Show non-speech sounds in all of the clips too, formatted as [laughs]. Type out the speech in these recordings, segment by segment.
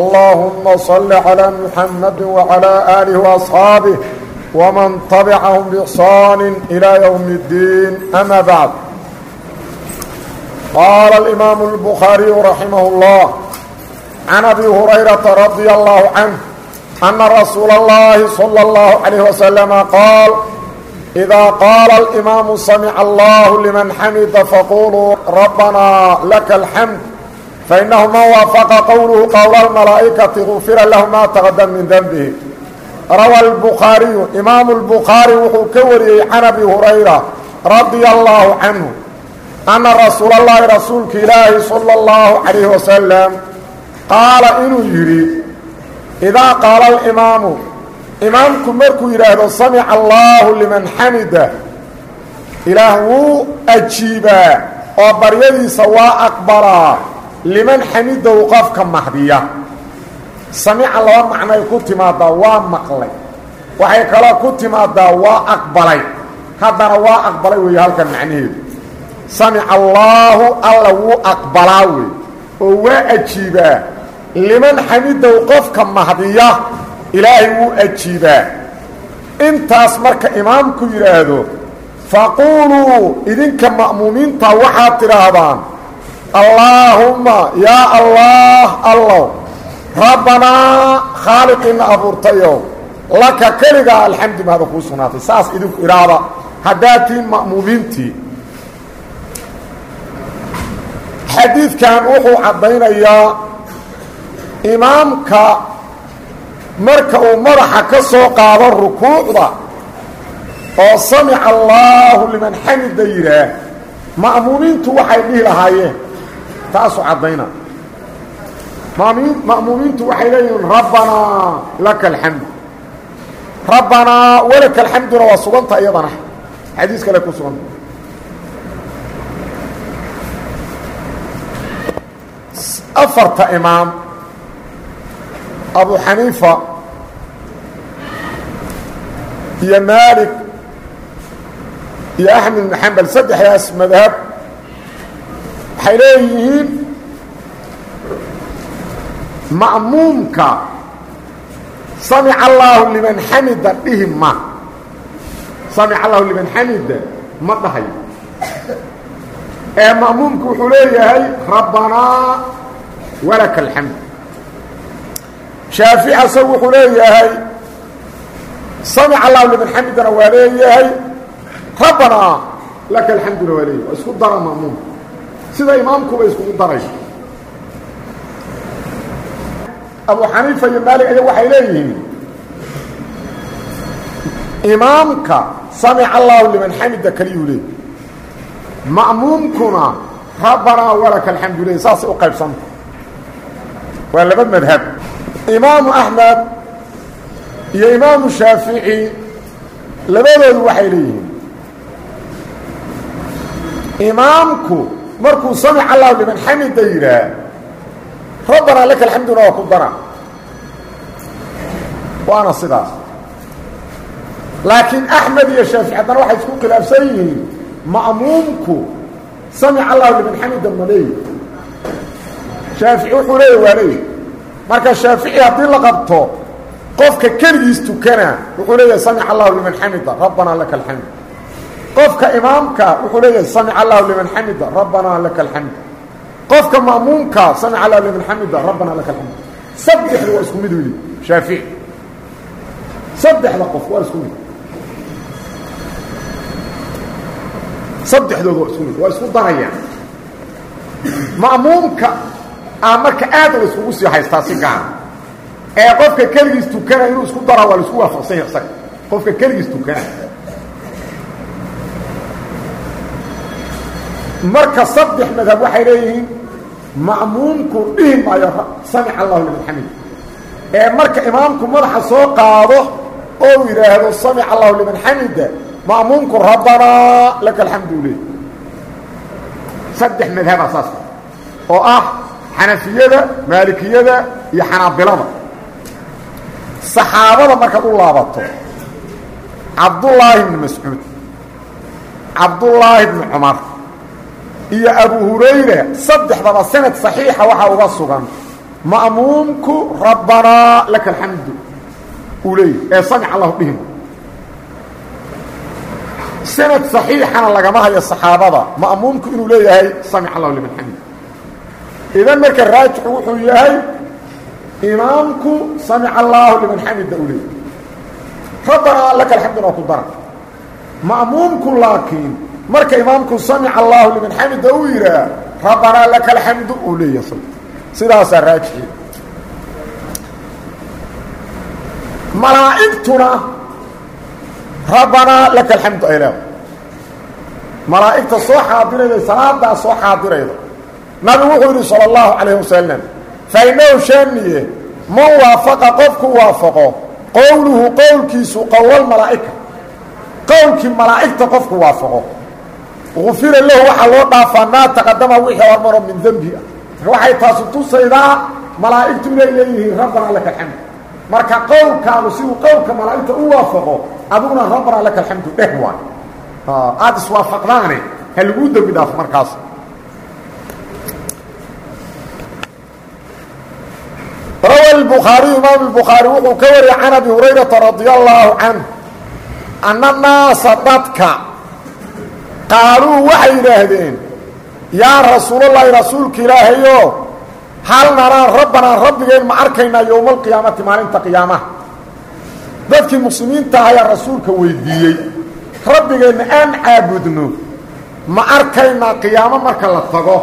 allahuma salli calaa muxamadi wacalaa aalihi waasxaabih wman tabicahum biixsaani ilaa ywmi اddiin ama bacd qaala alimaamu اlbukhaariyu raximah اllah can abi hurayrata radia allahu canh ana rasuula اllahi salى اllahu calayh wasalama qaal idaa qaala alimaamu samica allahu liman xamida faquluu rabbanaa laka alxamd fainahu man waafaqa qowluhu qowla almalaa'ikati gufira lahu maa taqdam min denbihi rawa albukhaariyu imaamu lbukhaari wuxuu ka wariyey can abi hurayra radia allaahu canhu anna rasuula allahi rasuulka ilaahi sala allahu calayhi wasalam qaala inuu yidhi idaa qaala alimaamu imaamku markuu yidhaahdo samica allaahu liman xamida ilaah wuu ajiibaa oo baryadiisa waa aqbalaa liman xamidow qofka mahdiya. Samica laba macnay ku timaadaa waa maqlay. Waxay kaloo ku timaadaa waa aqbalay. Haddana waa aqbalay weeye halkan macnaheedu. Samica allaahu alla wuu aqbalaa wey oo waa ajiibaa. Liman xamidow qofka mahdiya ilaahay wuu ajiibaa. Intaas marka imaamku yidhaahdo faquuluu idinka ma'muumiinta waxaad tidhaahdaan allaahumma yaa allah allow rabbanaa khaaliqiina abuurtayow laka keligaa alxamdu mahada kuu sugnaatay saas idinku idhaahda haddaad tihiin ma'muumiintii xadiidkan wuxuu caddaynayaa imaamka marka uu madaxa ka soo qaado rukuucda oo samica allaahu liman xamida yidhaah ma'muumiintu waxay dhihi lahaayeen taasuu caddayna. Ma'muumiintu waxay leeyihiin rabbanaa laka alxamdu rabbanaa walaka alxamduna waa suganta iyadana. Xadiis kale ku suganta afarta imaam abu xaniifa iyo maalik iyo axmed ibn xambal saddexdaas madhab waxay leeyihiin ma'muumka samica allaahu liman xamida dhihi ma. Samica allahu liman xamida ma dhahayo ee ma'muumku wuxuu leeyahay rabbanaa walaka alxamd shaafici asagu wuxuu leeyahay samica allahu liman xamidana waa leeyahay rabbanaa laka alxamduna waa isku dara ma'muumka sida imaamkuba iskugu daray. Abu xaniifa iyo maalik aya waxay leeyihiin imaamka samica allahu liman xamida kaliyuu leey ma'muumkuna rabbanaa walaka alxamdu saasay u qaybsanta waa laba madhab. Imaamu axmed iyo imaamu shaafici labadoodu waxay leeyihiin imaamku markuu samic allahu liman xamida yidhaah rabbanaa laka alxamduna waa ku dara. Waana sidaas. Laakiin axmed iyo shaafici haddana waxay isku khilaafsan yihiin ma'muumku samic allahu liman xamida ma leeyi. Shaafici wuxuu leeya waa leeyi. Marka shaafici haddii la qabto qofka keligiis tukana wuxuu leeyahay samic allahu liman xamida rabbanaa laka alxamd qofka imaamka wuxuu leeyahay samic allahu liman xamida rabbanaa laka alxamd qofka ma'muumka samic allahu liman xamida rabbanaa laka alxamd saddexda waa isku mid weli. Shaafici saddexda qof waa isku mid. Saddexdooda waa isku mid waa isku darayaan. Ma'muumka aa marka aad la iskugu sii haystaa si gaara ee qofka keligiis tukana inuu isku daraa waa la isku waafaqsan yahay isaga qofka keligiis tukana marka saddex madhab waxay leeyihiin ma'muumku dhihi maayo samic allahu liman xamid. Ee marka imaamku madaxa soo qaado oo yidhaahdo samic allahu liman xamida ma'muumku rabbanaa laka alxamdu leh saddex saas oo ah xanafiyada maalikiyada iyo xanaabilada saxaabada markaad u laabato cabdullaahi bni mascuud cabdullaahi bni cumar iyo abu hurayra saddexdaba sanad saxiixa waxaa uga sugan. Ma'muumku rabbanaa laka alxamdu uu leeyahy ee samic allahu dhihim sanad saxiixana lagama hayo saxaabada. Ma'muumku inuu leeyahay samic allahu liman xamid idan marka raajixu wuxuu yahay imaamku samic allaahu liman xamida uu rabbanaa laka alxamduna ku dara ma'muumku laakiin marka imaamku samic allaahu liman xamida uu yidhaah rabbanaa laka alxamdu uu leeyahay sidaasaa raajixi. Malaa'igtuna rabbanaa laka alxamdu ay leedahay. Soo xaadirayda salaadaa soo xaadirayda. Nabigu wuxuu yidhi salى اllahu calayh wasalam fainahu man waafaqa qofku waafaqo qowluhu qowlkiisu qowlalmalaa'ika qowlkii malaa'igta qofku waafaqo ufira lahu waxaa loo dhaafaa maa taqadama wixii hormaro min dembi ah waxay taasu tusaydaa malaa'igtu inay leeyihiin rabbana laka alxamdu. Marka qowlkaanu siduu qowlka malaa'igta u waafaqo adiguna rabbana laka alxamdu dheh waay. Aada iswaafaqdaane ha laguu dembi dhaafo markaas. Rawa lbukhaariyu imaam lbukhaari wuxuu ka wariyey can abi hurayrata radi allaahu canh ana naasa dadka qaaluu waxay yidhaahdeen yaa rasuulallaahi rasuulka ilaahayo hal naraan rabbanaan rabbigeen ma arkaynaa yowma alqiyaamati maalinta qiyaamaha. Dadkii muslimiinta ayaa rasuulka weydiiyey rabbigeenna aan caabudno ma arkaynaa qiyaamo marka la tago.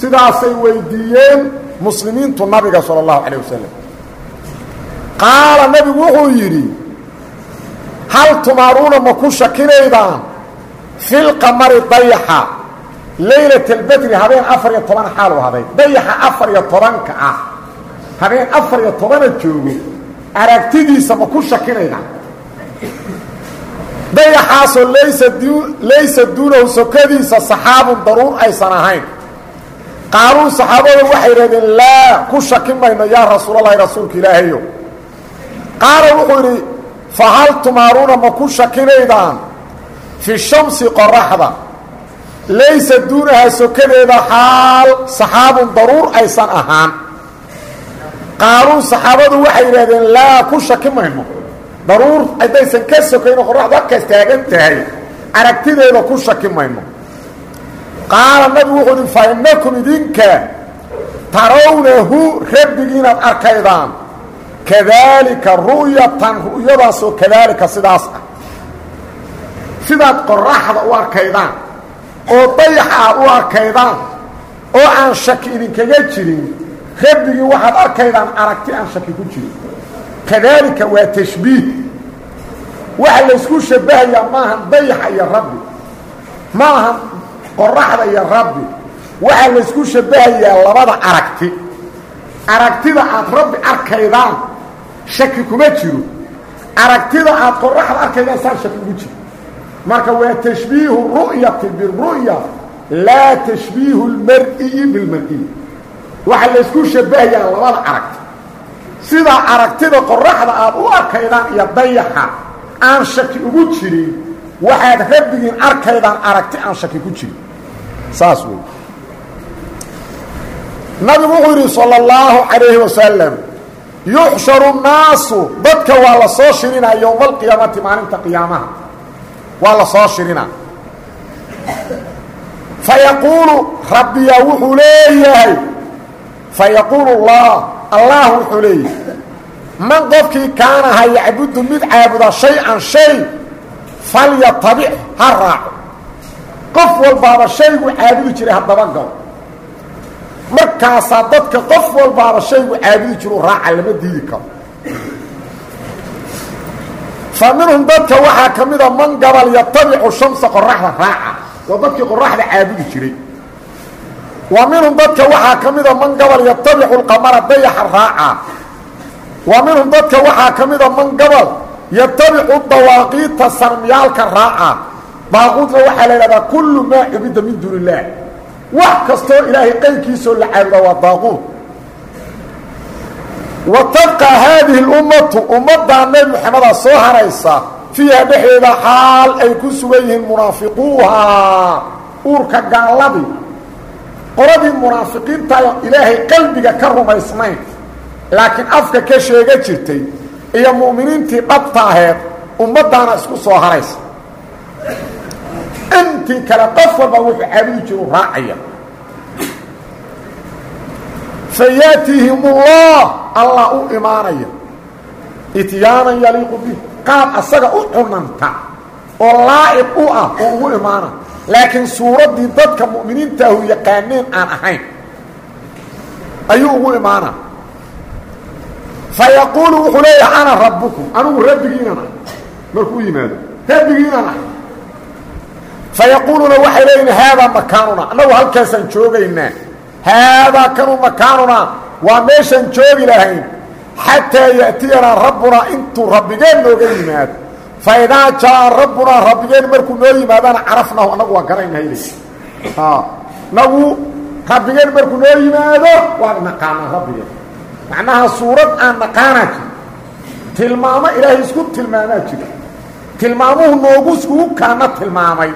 Sidaasay weydiiyeen muslimiintu nabiga sala allahu calayh wasalam qaala nabigu wuxuu yidhi hal tumaaruuna ma ku fi lqamari dayaxa. Laylat اlbedri habeen afar iyo toban xaalu haday. Dayaxa afar iyo tobanka ah. Habeen afar iyo tobana joogo. Aragtidiisa ma ku shakinaydaan dayaxaasoo laysa laysa duunahu sokadiisa saxaabun daruur aysan ahayn. Qaaluu saxaabada waxay yidhahdeen laa ku shaki mayno yaa rasuulalahi rasuulka ilaahayo qaala wuxuu yidhi fa hal tumaaruuna ma ku shakinaydaan fi shamsi qoraxda laysa duunahaa sokadeeda xaal. Saxaabun daruur aysan ahaan. Qaaluu saxaabadu waxay yidhahdeen laa ku shaki mayno. Daruur haddaysan ka sokayno qoraxdu halkaas taagan tahay. Aragtideeda ku shaki mayno. Qaala nabigu wuxuu uhi fa innakum idinka tarawnahu rabbigii inaad arkaydaan. Kadaalika ru'yatan ru'yadaasoo kadaalika sidaas ah sidaad qoraxda u arkaydaan oo dayaxa u arkaydaan oo aan shaki idinkaga jirin rabbigii waxaad arkaydaan aragti aan shaki ku jirin. Kadaalika waa tashbiih. Waxa laysku shabbahayaa maahan dayaxa iyo rabbi. Ma ahan qoraxda iyo rabbi. Waxaa laysku shabbahayaa labada aragti. Aragtida aad rabbi arkaydaan shaki kuma jiro. Aragtida aad qoraxda arkaydaan saan shaki ugu jiro marka waa tashbiihu ru'yati biru'ya laa tashbiihu lmar-'iyi bilmar-'iy waxaa laysku shabahayaa labada aragti sidaa aragtida qoraxda aad u arkaydaan iyo dayaxa aan shaki ugu jirin waxaad rabbigiin arkaydaan aragti aan shaki ku jirin. Saas wey nabigu wuxuu yidhi salى اllahu calayhi wasalam yuxsharu nnaasu dadka waa la soo shirinaa yowma alqiyaamati waa la soo shirinaa fayaquulu rabbiyaa wuxuu leeyahay. Fayaquulu اllah allah wuxuu leeyahay. Man qofkii kaanaha yacbudu mid caabuda shay-an shay falyatabic ha raaco. Qof walbaaba shaygu caabudi jiray haddaba galo. Markaasaa dadka qof walbaaba shaygu caabudi jiru raaca lama diidi karo fa minhum dadka waxaa ka mida man gabal yatabicu shamsa qoraxda raaca. Waa dadkii qoraxda caabudi jiray. Wa minhum dadka waxaa ka mida man gabal yatabicu lqamara dayaxa raaca. Wa minhum dadka waxaa ka mida man gabal yatabicu dawaaqiita sanamyaalka raaca. Daaquudna waxaa la idhahdaa kullu maa cubida min duuni illaah wax kastoo ilaahay qaynkiisoo la caabuda waa daaquud wa tabqa haadihi اlummatu ummaddaa nebi moxamedaa soo haraysa fiiha dhexdeeda xaal ay ku sugan yihiin munaafiquuhaa uurka gaalladii qoladii munaafiqiintayo ilaahay qalbiga ka rumaysnayn. Laakiin afka ka sheega jirtay iyo mu'miniintii dhabta aheed ummaddaana isku soo haraysa. Intii kale qof walba wuxuu caabudi jiru raacaya fayaatihim ullah allah u imaanaya. Ityaanan yaliiqu bih qaab asaga u cunanta. Oo laa'iq u ah oo ugu imaana. Laakiin suuraddii dadka mu'miniintaahu yaqaaneen aan ahayn ayuu ugu imaana. Fa yaquulu wuxuu leeyahay ana rabbukum. Anigu rabbigiinan ah markuu yimaado rabbigiinan ah fa yaquuluuna waxay leeyihiin haadaa makaanuna annagu halkaasaan joogaynaa haadaa kanuu makaanunaa waa meeshaan joogi lahayn xataa ya'tiyanaa rabbunaa intuu rabbigeen nooga yimaado fa idaa jaa rabbunaa rabbigeen markuu noo yimaadana carafnahu annagu waa garanayna hayl nagu rabbigeen markuu noo yimaado waan naqaanaa rabbigeen macnaha suurad aan naqaanaa jiro tilmaamo ilaahay isku tilmaamaa jiro tilmaamuhu noogu iskugu kaana tilmaamay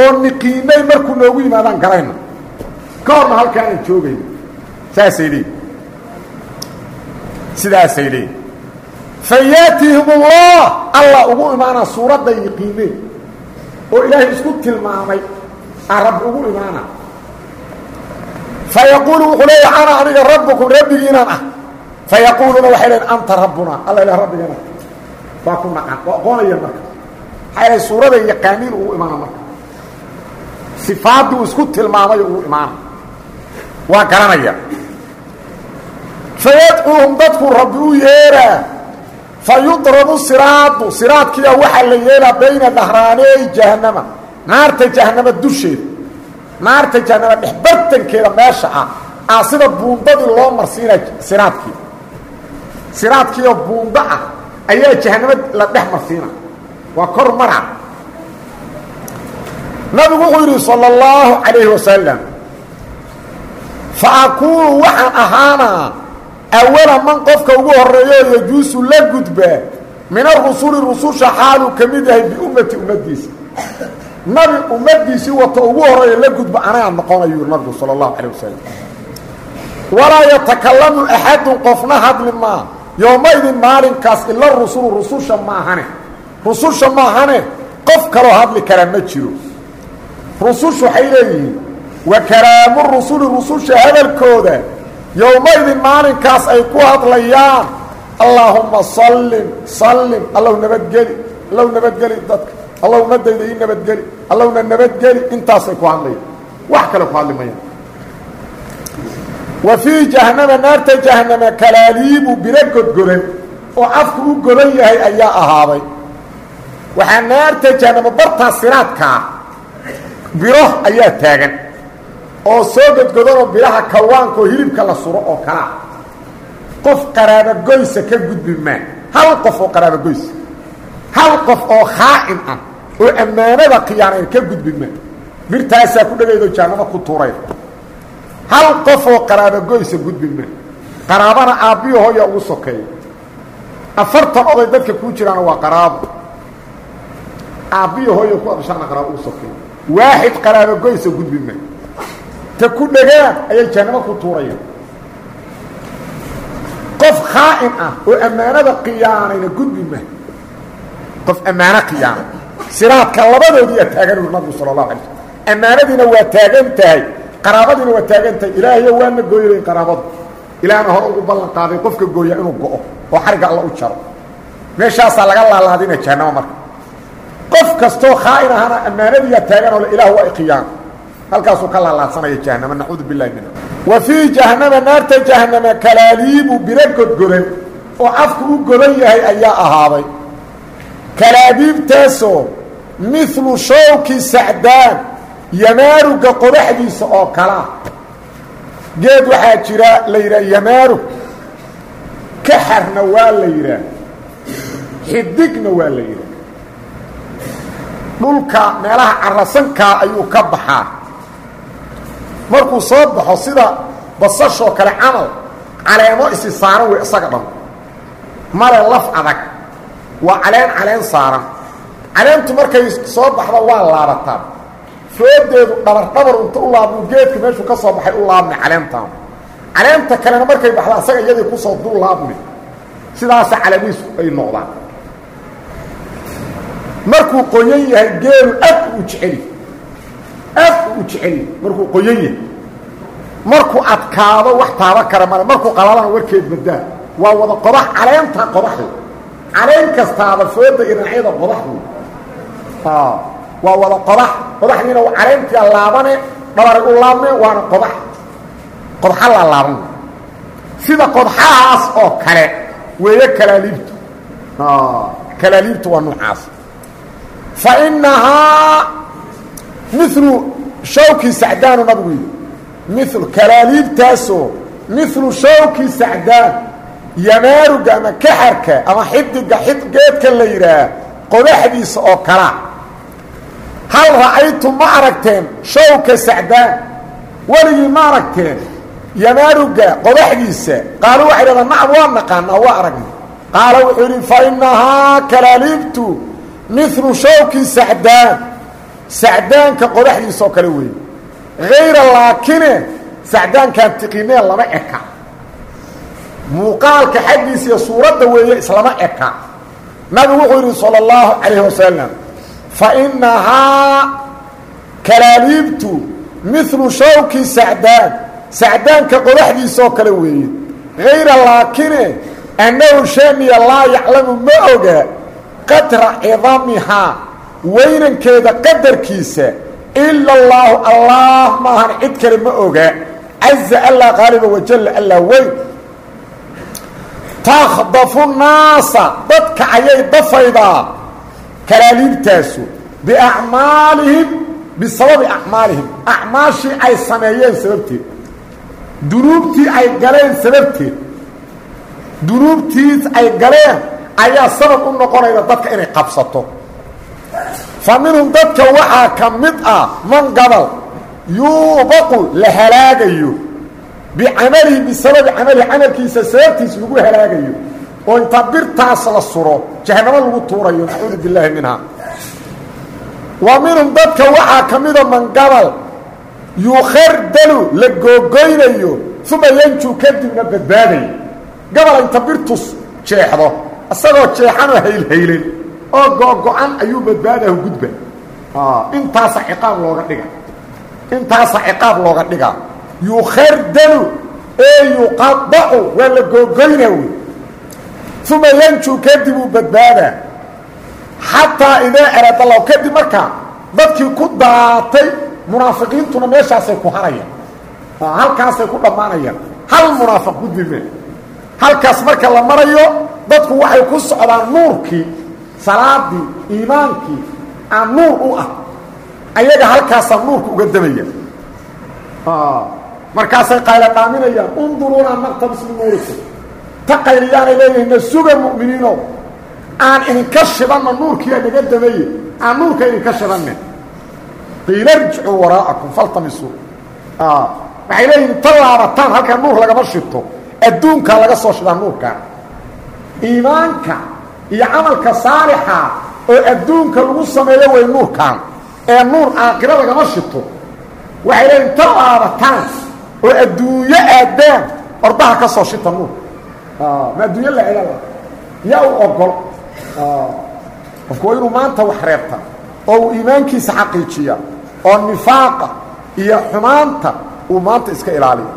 oo niqiinay markuu noogu yimaadaan garayna ka horna halkaanaan joogayna saasay leeyiin sidaasay leeyiin fayaatihim ullah allah ugu imaanaa suuradday yiqiineen oo ilaahay isku tilmaamay. Aa rabbi ugu imaana fa yaquulu wuxuu leeyahay ana aniga rabbukum rabbigiinan ah. Fa yaquuluuna waxay leeyiin anta rabbunaa alla ilah rabbigeena waa ku naqan waa aqoonaya marka. Maxaa ilahay suuraday yaqaaniin ugu imaana marka. Sifaaddii uu isku tilmaamayo ugu imaana waa garanaya. Fayadcuuhum dadku rabbi u yeeraa fa yudrabu siraadu siraadkiia waxaa la yeelaa bayna dahraaneey jahannama. Naarta jahanama dusheeda. Naarta jahanama dhexbartankeeda meesha ah. Aa sida buundadii loo marsiinaa siraadkii. Siraadkiioo buundo ah ayaa jahanamo la dhex marsiina. Waa kor mara. Nabigu wuxuu yidhi salى اllahu calayhi wasalam fa akuunu waxaan ahaanaa awala man qofka ugu horeeyo yajuusu la gudbaa min arusuli rususha xaaluu ka mid yahay biummati ummaddiisa nabi ummaddiisii wato ugu horreeya la gudba anagaa noqonayu nabigu salى اllahu calayh wasalam walaa yatakalamu axadun qofna hadli maa yoomaydin maalinkaas ila rusulu rususha maahane rususha maahane qof kaloo hadli kara ma jiro rusushu waxay leeyihiin wa kalaamu rusuli rususha hadalkooda yowmaydin maalinkaas ay ku hadlayaan allaahumma sallim sallim allow nabadgeli allow nabadgeli dadka allow umadayda ii nabadgeli allowna nabadgeli intaasay ku hadlayaan. Wax kale ku hadli mayaan wa fii jahanama naarta jahanama kalaaliibu biro godgodan oo afku u godan yahay ayaa ahaaday. Waxaa naarta jahanama bartaa siraadkaa biro ayaa taagan oo soo godgodanoo biraha kawaanka oo hilibka la suro oo kalaa qof qaraabogoysa ka gudbi maa. Hal qof oo qaraabogoysa hal qof oo khaa'in ah oo ammaanada khiyaanayn ka gudbi maa. Ku dhegaydo jahanamo ku tuuray hal qof oo qaraabogoysa gudbi maa. Qaraabana aabbiyo hooya ugu sokeeya afartan oday dadka kuu jiraana waa qaraabo. Aabbiyo hooya ku adashaana qaraabo ugu sokeeya waaxid qaraabogoysa gudbi maa ta ku dhegaan ayay jahanamo ku tuurayaan qof khaa'in ah oo ammaanada khiyaanayna gudbi maa qof ammaano khiyaana siraadka labadoodiiyaa taagan uri nabigu sala allahu alay slm ammaanadiina waa taagan tahay. Qaraabadiina waa taagan tahay. Ilaahayo waana gooylayn qaraabadu. Ilaahna hore ugu ballan qaaday qofka gooya inuu go'o oo xarigga alla u jaro. Meeshaasaa laga laalaadina jahanamo marka. Qof kastoo khaa'in ahana ammaanadiiyaa taagan oo ilaah waa ikhiyaano halkaasuu ka laalaadsanaya jahanamo nacuudu billahi minha wa fii jahanama naarta jahanama kalaaliibu biro godgodan oo afku u godan yahay ayaa ahaaday. Kalaabiibtaasoo milu shawki sacdaan yamaaruga qodaxdiisa oo kalaa geed waxaa jira la yidhaha yamaarug kaxarna waa la yidhaah xidigna waa la yidhaha. Dhulka meelaha carasankaa ayuu ka baxaa markuu soo baxo sida basashoo kale camal caleemo isi saaran wey isaga dhan. Male laf adag. Waa caleen caleen saaran. Caleentu markay soo baxda waa laabataa foodeedu dhabar dhabar inta u laabmu geedka meeshuu ka soo baxay u laabmi caleentaan. Caleenta kalena markay baxda asaga iyadii ku soo dul laabmi. Sidaasa calamihiisu ay noqdaan. Markuu qoyan yahay geelu aad u jeceli aad u jeceli markuu qoyan yahay markuu adkaado wax taaban kara male markuu qalalana warkeed badaa waa wada qodax caleenta qodaxdu caleen kastaaba fooda iyo dhinacyada qodaxdu. Waa wada qodax qodaxdiina caleentia laabane dhabaray u laabme waana qodax. Qodxa la laaban. Sida qodxahaas oo kale weeye kalaaliibtu. Kalaaliibtu waa noocaas. Fa inahaa milu shawki sacdaanu nabigu yidhi. Milu kalaaliibtaasoo milu shawki sacdaan. Yamaaruga ama kaxarka ama xidiga geedka la yidhaah qodaxdiisa oo kalaa hal ra'aytum ma aragteen shawka sacdaan? Weligii ma aragteen yamaaruga qodaxdiisa. Qaalu waxay dhahdaan nacam waa naqaanaa waa aragna qaala wuxuu yidhi fa inahaa kalaaliibtu milu shawki sacdaan sacdaanka qodaxdiisa oo kale weeye hayra laakine sacdaankaan tiqineen lama eka. Muuqaalka xaggiisa iyo suuradda weeye islama eka. Nabigu wuxuu yidhi salى اllahu calayh wasalam fainahaa kalaaliibtu milu shawki sacdaan. Sacdaanka qodaxdiisa oo kale weeye. Hayra laakine annahu shaniya laa yaclamu ma oga qadra cidamihaa weynankeeda qadarkiisa ila اllaahu allah maahan cid kale ma oga. Caza allah qaaliba wajalla allah weyn. Takhdafu naasa dadka ayay dafaydaa kalaaliibtaasu biacmaalihim bisababi acmaalihim. Acmaashii ay sameeyeen sababteed dunuubtii ay galeen sababteed dunuubtii ay galeen ayaa sabab u noqonayda dadka inay qabsato fa minhum dadka waxaa ka mid ah man gabal yuubaqu la halaagayo. Bicamalihi bisababi camalihi camalkiisa sababtiis lagu halaagayo. Oo inta birtaas la suro jahanamo lagu tuurayo nacuudu billaahi minha wa minhum dadka waxaa ka mida man gabal yukhardalu la googoynayo uma yanju kadibna badbaadayo. Gabal inta birtus jeexdo isagoo jeexanoo haylhaylen oo go-go-an ayuu badbaadahu gudba. Intaasa ciqaab looga dhiga. Intaasa ciqaab looga dhigaa yukhardalu ee yuqadacu waa la googoyna wey uma yanju kadib uu badbaadaa xataa idaa araada lahu kadib markaa dadkii ku daatay munaafiqiintuna meeshaasay ku harayaan. Halkaasay ku dhammaanayaan. Hal munaafiq gudbime halkaas marka la marayo dadku waxay ku socdaan nuurkii salaadii iimaankii aan nuur u ah. Ayaga halkaasaa nuurka uga damaya. Markaasay qayla dhaaminayaan unduruuna naqtabis min nuurikum ta qayliyaanay leeyihiin na suga mu'miniino aan idinka shibanna nuurkiia naga damaye aan nuurka idinka shibanne. Qiila irjicuu waraa'akum faltamisuu waxay leeyihiin ta laabataan halkaa nuur lagama shito adduunkaa laga soo shidaa nuurkaa iimaanka iyo camalka saalixa oo adduunka lagu sameeyo way nuurkaan. Ee nuur aakhiro lagama shito. Waxay leeyihiin ta laabataan oo adduunyo aadaan ordaha ka soo shita nuur. Ma adduunyo la celala yaa u ogol qofku waa inuu maanta wax reebta oo uu iimaankiisa xaqiijiya oo nifaaqa iyo xumaanta uu maanta iska ilaaliyo.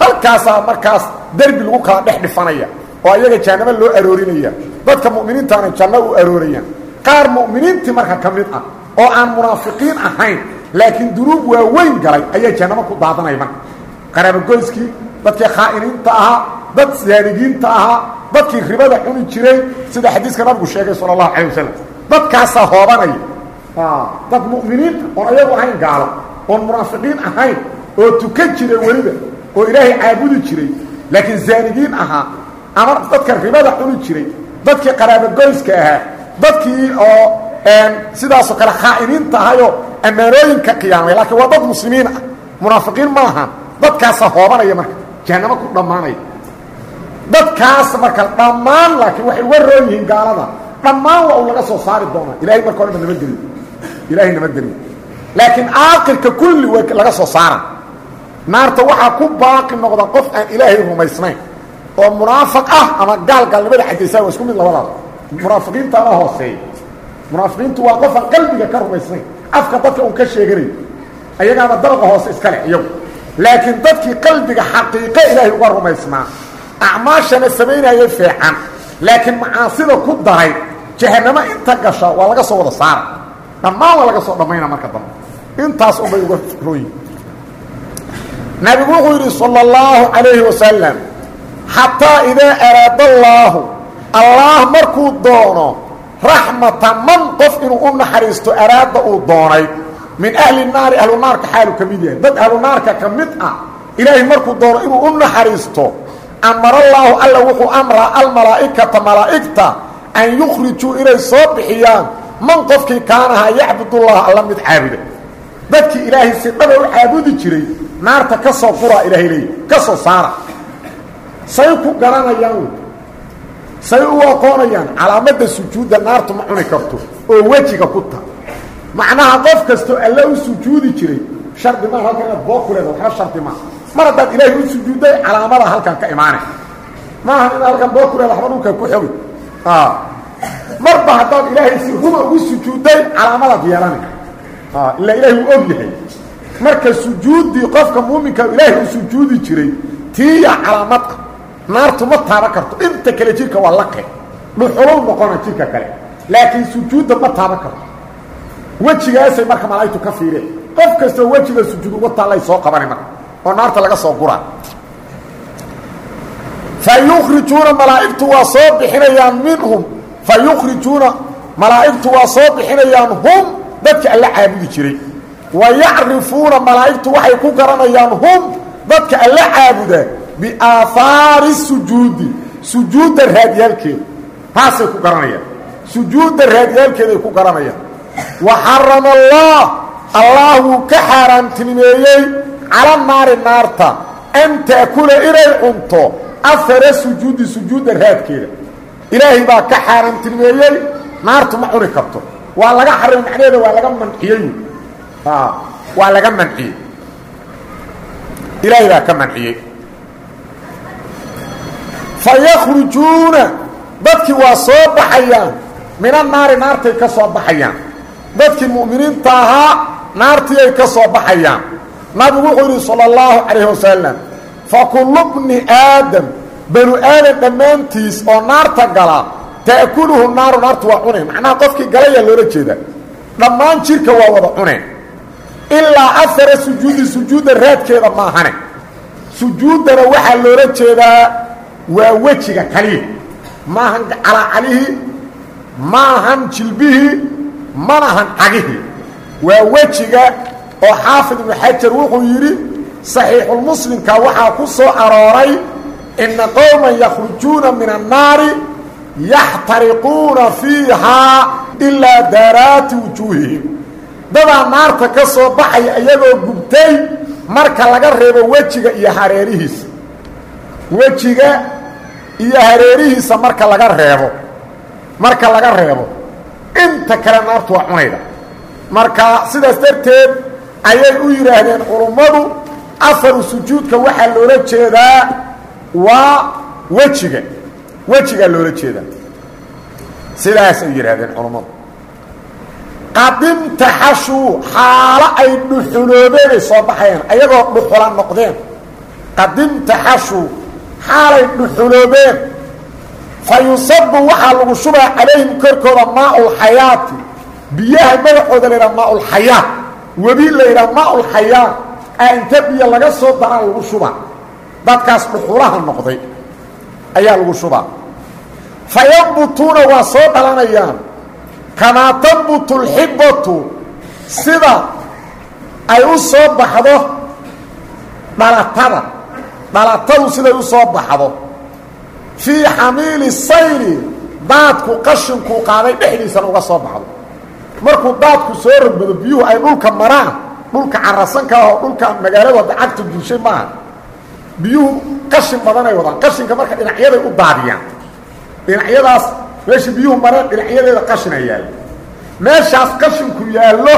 Halkaasaa markaas derbi lagu kala dhex dhifanaya oo ayaga jahannamo loo aroorinaya dadka mu'miniintaana janno u aroorayaan. Qaar mu'miniintii marka ka mid ah oo aan munaafiqiin ahayn laakiin dunuub waaweyn galay ayaa jahannamo ku daadanaya marka. Qaraabogoyskii dadkii khaa'iniinta ahaa dad saanigiinta ahaa dadkii ribada cuni jiray sida xadiiska nabigu sheegay sala allahu calay wasalam dadkaasaa hoobanaya dad mu'miniinta oon ayagu ahayn gaalo oon munaafiqiin ahayn oo tukan jiray weliba oo ilaahay caabudi jiray laakiin zaanigiin ahaa ama dadka ribada cuni jiray dadkii qaraabogoyska ahaa dadkii oo sidaasoo kale khaa'iniinta ahayoo ammaanooyinka qiyaamay laakiin waa dad muslimiin ah. Munaafiqiin ma ahan. Dadkaasa hoobanaya marka. Jahanamo ku dhammaanaya dadkaas marka dhammaan laakiin waxay uga roon yihiin gaalada. Dhammaan waa uu laga soo saari doonaa ilahay marka horeba nabadgeliyo ilaahay nabadgeliyo laakiin aakirka kulli way laga soo saara. Naarta waxaa ku baaqi noqda qof aan ilaahay rumaysnayn oo munaafiq ah ama gaal gaalnimada xajaysaa waa isku mid labadaas munaafiqiinta la hooseeya munaafiqiintu waa qof aan qalbiga ka rumaysnayn afka dadka un ka sheeganayo ayagaaba dabaqa hoose iska leh iyagu. Laakiin dadkii qalbiga xaqiiqe ilaahay uga rumaysnaa. Acmaashana samaynaya feecan laakiin macaasida ku daray jahanamo inta gasha waa laga soo wada saara. Dhammaan waa laga soo dhammayna marka dambe. Intaas unbay uga rooyin nabigu wuxuu yidhi salى اllahu calayhi wasalam xataa idaa araada allaahu allaah markuu doono raxmata man qof inuu u naxariisto araada uu doonay min ahli naari ahlu naarka xaalu ka mid yahay. Dad ahlu naarka ka mid ah ilaahay markuu doono inuu u naxariisto amarallaahu alla wuxuu amraa almalaa'ikata malaa'igta an yukhrijuu inay soo bixiyaan man qofkii kaanahaa yacbudullaha alla mid caabuda dadkii ilaahay si dhaba u caabudi jiray naarta ka soo quraa ilaahay leeya ka soo saara say ku garanayaan. Say u aqoonayaan. Calaamadda sujuudda naartu ma cuni karto oo wejiga ku ta macnaha qof kastoo alle u sujuudi jiray shardi maa halkan inaad boo ku leeda waxba shardi maa mar haddaad ilaahay u sujuudday calaamada halkan ka imaanay maaha in halkan boo ku leeda waxba dhulka ku xogi marba haddaad ilaahay si ruba ugu sujuudday calaamadaad yeelanay ilaa ilaahay uu og yahay. Marka sujuuddii qofka muuminka ilaahay u sujuudi jiray tiiya calaamad ah naartu ma taaban karto. Inta kale jirka waa laqe. Dhuxulow noqona jirka kale. Laakiin sujuudda ma taaban karto. Wejigaasay marka malaa'igtu ka fiireen. Qof kastoo wejiga sujuud uga taallay soo qabanay marka oo naarta laga soo guraa. Fa yukhrijuuna malaa'igtu waa soo bixinayaan minhum. Fa yukhrijuuna malaa'igtu waa soo bixinayaan hum. Dadka alla caabudi jiray. Wa yacrifuuna malaa'igtu waxay ku garanayaan hum. Dadka alla caabuda biaahaari sujuudi sujuudda raadyaalkeeda taasay ku garanayaan sujuudda raadyaalkeeday ku garanayaan wa xarama allah allah wuu ka xaaraamtinimeeyey cala naari naarta an taakula inay cunto afara sujuudi sujuudda raadkeeda ilaahay baa ka xaaraamtinimeeyey naartu ma cuni karto waa laga xarimay macnaheeda waa laga manciyey waa laga manciyey ilaahay baa ka manciyey fa yakhrujuuna dadkii waa soo baxayaan. Mina naari naartay ka soo baxayaan. Dadkii mu'miniinta ahaa naartii ay ka soo baxayaan. Nabigu wuxuu yidhi salى اllahu calayh wasalam fakullu bni aadam banu aadam dhammaantiis oo naarta gala ta'kuluhu naaru naartu waa cuneen. Macnaha qofkii galayaa loola jeedaa dhammaan jirka waa wada cuneen. Ilaa afara sujuudi sujuudda raadkeeda maahane. Sujuuddana waxaa loola jeedaa waa wejiga kaliya maahan calaacalihii maahan jilbihii manahan cagihii waa wejiga oo xaafid ibnu xajar wuxuu yidhi saxiixulmuslimka waxaa ku soo arooray inna qowman yakhrujuuna min annaari yaxtariquuna fiihaa ilaa daaraati wujuuhihim. Dadaa naarta ka soo baxaya iyagoo gubtay marka laga reebo wejiga iyo hareerihiisa. Wejiga iyo hareerihiisa marka laga reebo. Marka laga reebo. Inta kale naartu waa cunayda. Marka sidaas darteed ayay u yidhaahdeen culummadu afaru sujuudka waxaa loola jeedaa waa wejiga. Wejigaa loola jeedaa. Sidaas ay yidhaahdeen culummadu qadimtaxashuu xaalo ay dhuxuloobeen ay soo baxayaan ayagoo dhuxula noqdeen. Qadimtaxashuu xaalay dhuxuloobeen. Fa yusabu waxaa lagu shubaa calayhim korkooda maaulxayaati biyaha magacooda la yidhaha maaulxayaat webi la yidhaha maaulxayaat aa inta biyo laga soo daraa lagu shubaa. Dadkaas dhuxulaha noqday ayaa lagu shubaa. Fa waa soo dhalanayaan. Kamaa tambutu lxibbatu. Sida ay u soo baxdo dhalatada dhalatadu siday u soo baxdo. Fii xamiili sayli daadku qashinkuu qaaday dhexdiisana uga soo baxdo. Markuu daadku soo rogbado biyuhu ay dhulka maraan dhulka carasanka oo dhulka magaalada dacagta duushay maaha. Biyuhu qashin badanay wadaan qashinka marka dhinacyaday u daadiyaan dhinacyadaas meesha biyuhu mareen dhinacyadeeda qashina yaallo. Meeshaas qashinku yaallo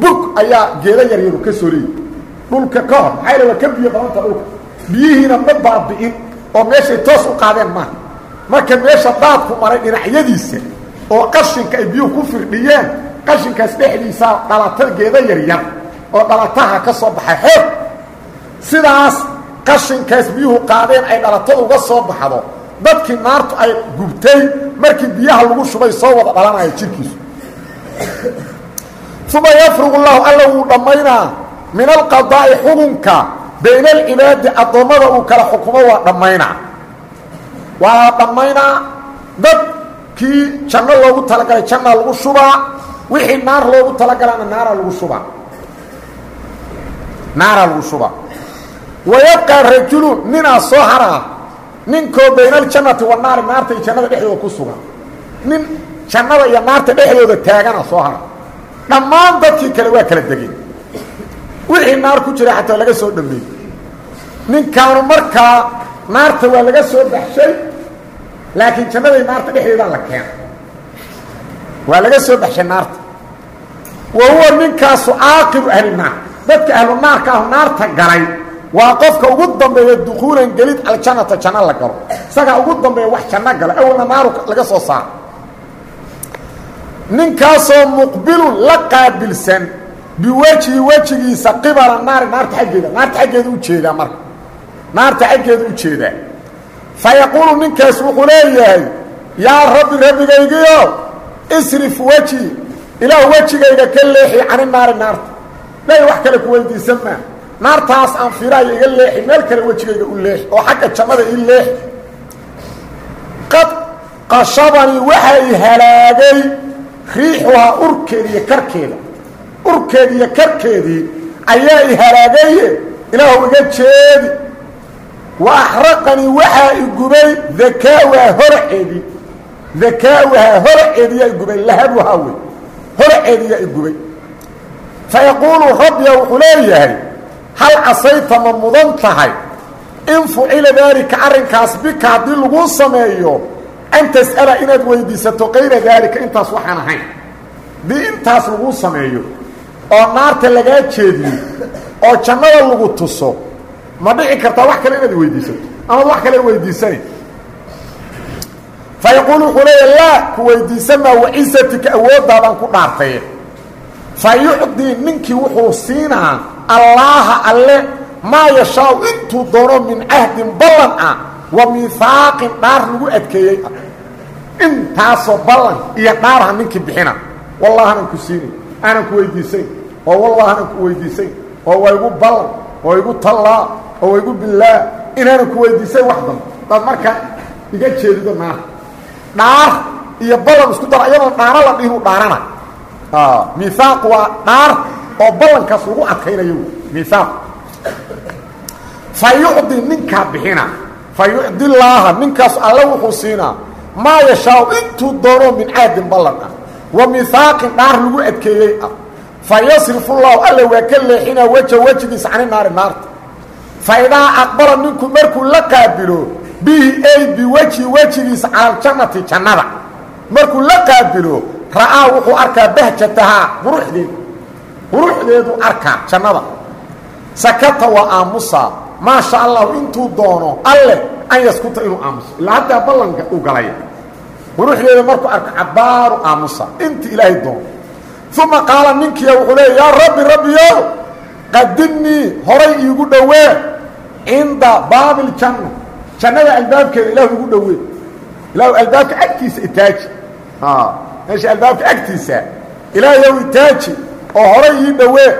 bug ayaa geeda yaryaru ka soo leeyi dhulka ka hor maxaa waa ka biyo badanta dhulka biyihiina ma baabi'in oo meeshay toos u qaadeen maaha marka meesha daadku maray dhinacyadiisa oo qashinka ay biyuhu ku firdhiyeen qashinkaas dhexdiisaa dhalata geeda yaryar oo dhalataha ka soo baxay xoog. Sidaas qashinkaas biyuhu qaadeen ay dhalatada uga soo baxdo. Dadkii naartu ay gubtay markii biyaha lagu shubay soo wada dhalanaya jirkiisu. Uma yafrugu llahu alla wuu dhammaynaa min alqadaa'i xukunka bayna alcibaadi addoommada uu kala xukumo waa dhammaynaa waa dhammaynaa dadkii janno loogu talagalay jannaa lagu shubaa wixii naar loogu talagalaana naaraa lagu shubaa naaraa lagu shubaa wayabqaa rajulu ninaa soo haraa ninkoo bayna aljannati wanaari naarta iyo jannada dhexdooda ku sugan. Nin jannada iyo naarta dhexdooda taagana soo hara. Dhammaan dadkii kale waa kala degeen wixii naar ku jira xataa laga soo dhameeyey ninkaanu markaa naarta waa laga soo baxshay laakiin jannaday naarta dhexdeedaa la keena waa laga soo baxshay naarta. Wa huwa ninkaasu caaqibu ahli naar. Dadka ahlu naarka ahu naarta galay waa qofka ugu dambeeya dukuulan gelid aljannata janno la galo. Isagaa ugu dambeeya wax janno gala awalna naaru laga soo saaro. Ninkaasoo muqbilun la qaabilsan biwejhi wejigiisa qibala naari naarta xaggeeda naarta xaggeeda u jeedaa marka. Naarta xaggeeda u jeedaa. Fa yaquulu ninkaas wuxuu leeyahay yaa rabbi rabbigaygiyo isrif weji ilaah wejigayga ka leexi cani naari naarta. Ley wax kale ku weydiisan maa naartaas aan firaayo iga leexi meel kale wejigayga u leexi oo xagga jannada ii leexi. Qad qashabanii waxa i halaagay riixuhaa urkeeda iyo karkeeda urkeedi iyo karkeedii ayaa i halaagaye ilaahu iga jeedi. Wa axraqanii waxaa i gubay dakaawaha horaceedii dakaawahaa horaceediyaa i gubay lahabuhaa wey horaceediyaa i gubay. Fa yaquulu rabbiya wuxuu leeyahay hal casayta ma tahay? In fucila daalika arrinkaas bika haddii laguu sameeyo an tas'ala inaad weydiisato kayra daalika intaas waxaan ahayn. Haddii intaas laguu sameeyo oo naarta lagaa jeediyo oo jannada lagu tuso ma dhici kartaa wax kale inaad weydiisato amaad wax kale weydiisanayn fa yaquulu wuxuu leeya laa ku weydiisamaa wacisatika awooddaadaan ku dhaartaye fa ninkii wuxuu siinaa allaaha alle maa yashaau intuu doono min cahdin ballan ah wa mihaaqin dhaar lagu adkeeyey. Ah intaasoo ballan iyo dhaarha ninkii bixina. Wallahi aanan ku siinayn aanan ku weydiisayn oo wallahi aanan ku weydiisayn oo waa igu ballan oo igu tallaa oo igu billaah inaanan ku weydiisayn wax dan daad markaa iga jeedido naarta dhaar iyo ballan isku dara iyadoo dhaaro la dhihinuu dhaarana. Mihaaq waa dhaar oo ballankaas lagu adkaynayo. Mihaaq fa yucdi ninkaa bixina. Fa yucdi laaha ninkaas alle wuxuu siinaa. Maa yashaau intuu doono min caadin ballan ah. Wa mihaaqin dhaar lagu adkeeyey ah fa yasrifu llaahu alle waa ka leexinaa weja wejigiisa cani naari naarta fa idaa aqbala ninku markuu la qaabilo bihi ay biwejhi wejigiisa cala aljannati jannada markuu la qaabilo ra'aa wuxuu arkaa bahjatahaa quruxdeed quruxdeedu arkaa jannada sakata waa aamusaa maa sha allahu intuu doono alle an yaskuta inuu aamuso ilaa haddaa ballanka u galaya quruxdeeda markuu arko cabaaru aamusa inta ilaahay doono uma qaala ninkiia wuxuu leeya yaa rabbi rabbiyo qadimnii horay iigu dhowee cinda baabi ljanna jannada albaabkeeda ilahu igu dhowee. Ilahu albaabka agtiisa itaaji. Meesha albaabka agtiisa ilaahayow itaaji oo horay ii dhowee.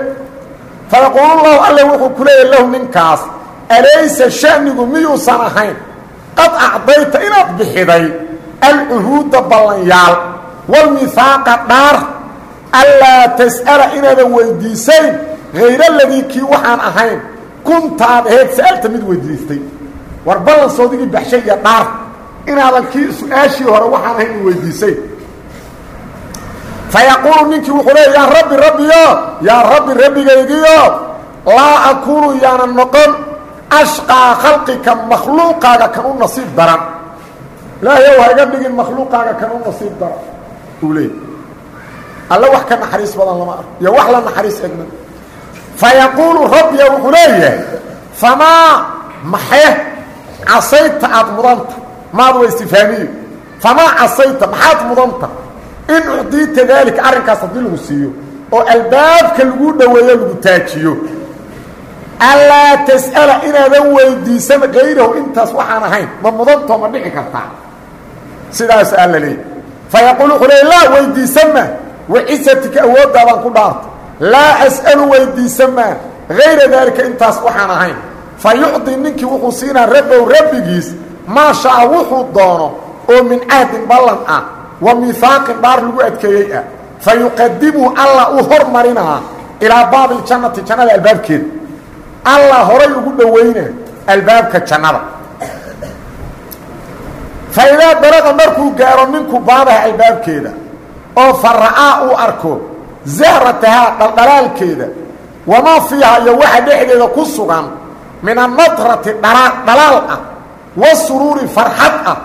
Fayaquulu llahu alle wuxuu ku leeyahy lahu ninkaas alaysa shanigu miyuusan ahayn? Qad acdayta inaad bixiday alcuhuuda ballanyaal walmihaaqa dhaar allaa tas'ala inaadan weydiisayn hayr aladii kii waxaan ahayn. Kuntaad ahayd sa'alta mid weydiistay. War ballan soodigii baxshay iyo dhaar. Inaadan kii su'aashii hore waxaan ahayn weydiisayn. Fa yaquulu ninkii wuxuu leeya yaa rabbi rabbiyo yaa rabbi rabbigaygiyo laa akuunu yaanan noqon ashqaa khalqika makhluuqaaga kan u nasiib daran. Ilaahayow ha iga dhigin makhluuqaaga kan u nasiib daran. Uu leey alle wax ka naxariis badan lama arko iyo wax la naxariis egna fa yaquulu rabbiya wuxuu leeyahay famaa maxee casayta aada mudanta maad wa istifaamiye famaa casayta maxaad mudanta? In ucdiita daalika arrinkaas haddii lagu siiyo oo albaabka lagu dhoweeyo lagu taajiyo. Allaa tas'ala inaadan weydiisan kayrahu intaas waxaan ahayn ma mudantoo ma dhici kartaa. Sidaas alla leeya fa yaquul wuxuu leey laa weydiisan maa wacisatika awooddaadaan ku dhaarta laa as'alu weydiisan maa hayra daalika intaas waxaan ahayn. Fa yucdi ninkii wuxuu siinaa rabbow rabbigiis maa shaa wuxuu doono oo min cahdin ballan ah wa mihaaqin dhaar lagu adkeeyey ah. Fa yuqadimuhu allah u hormarinaa ilaa baabi ljannati jannada albaabkeeda. Allah horay ugu dhowayna albaabka jannada. Fa idaa balaqa markuu gaaro ninku baabaha albaabkeeda oo fa ra'aa uu arko zahratahaa dhaldhalaalkeeda wamaa fiiha iyo waxa dhexdeeda ku sugan min annadrati dhalaa dhalaal ah wasuruuri farxad ah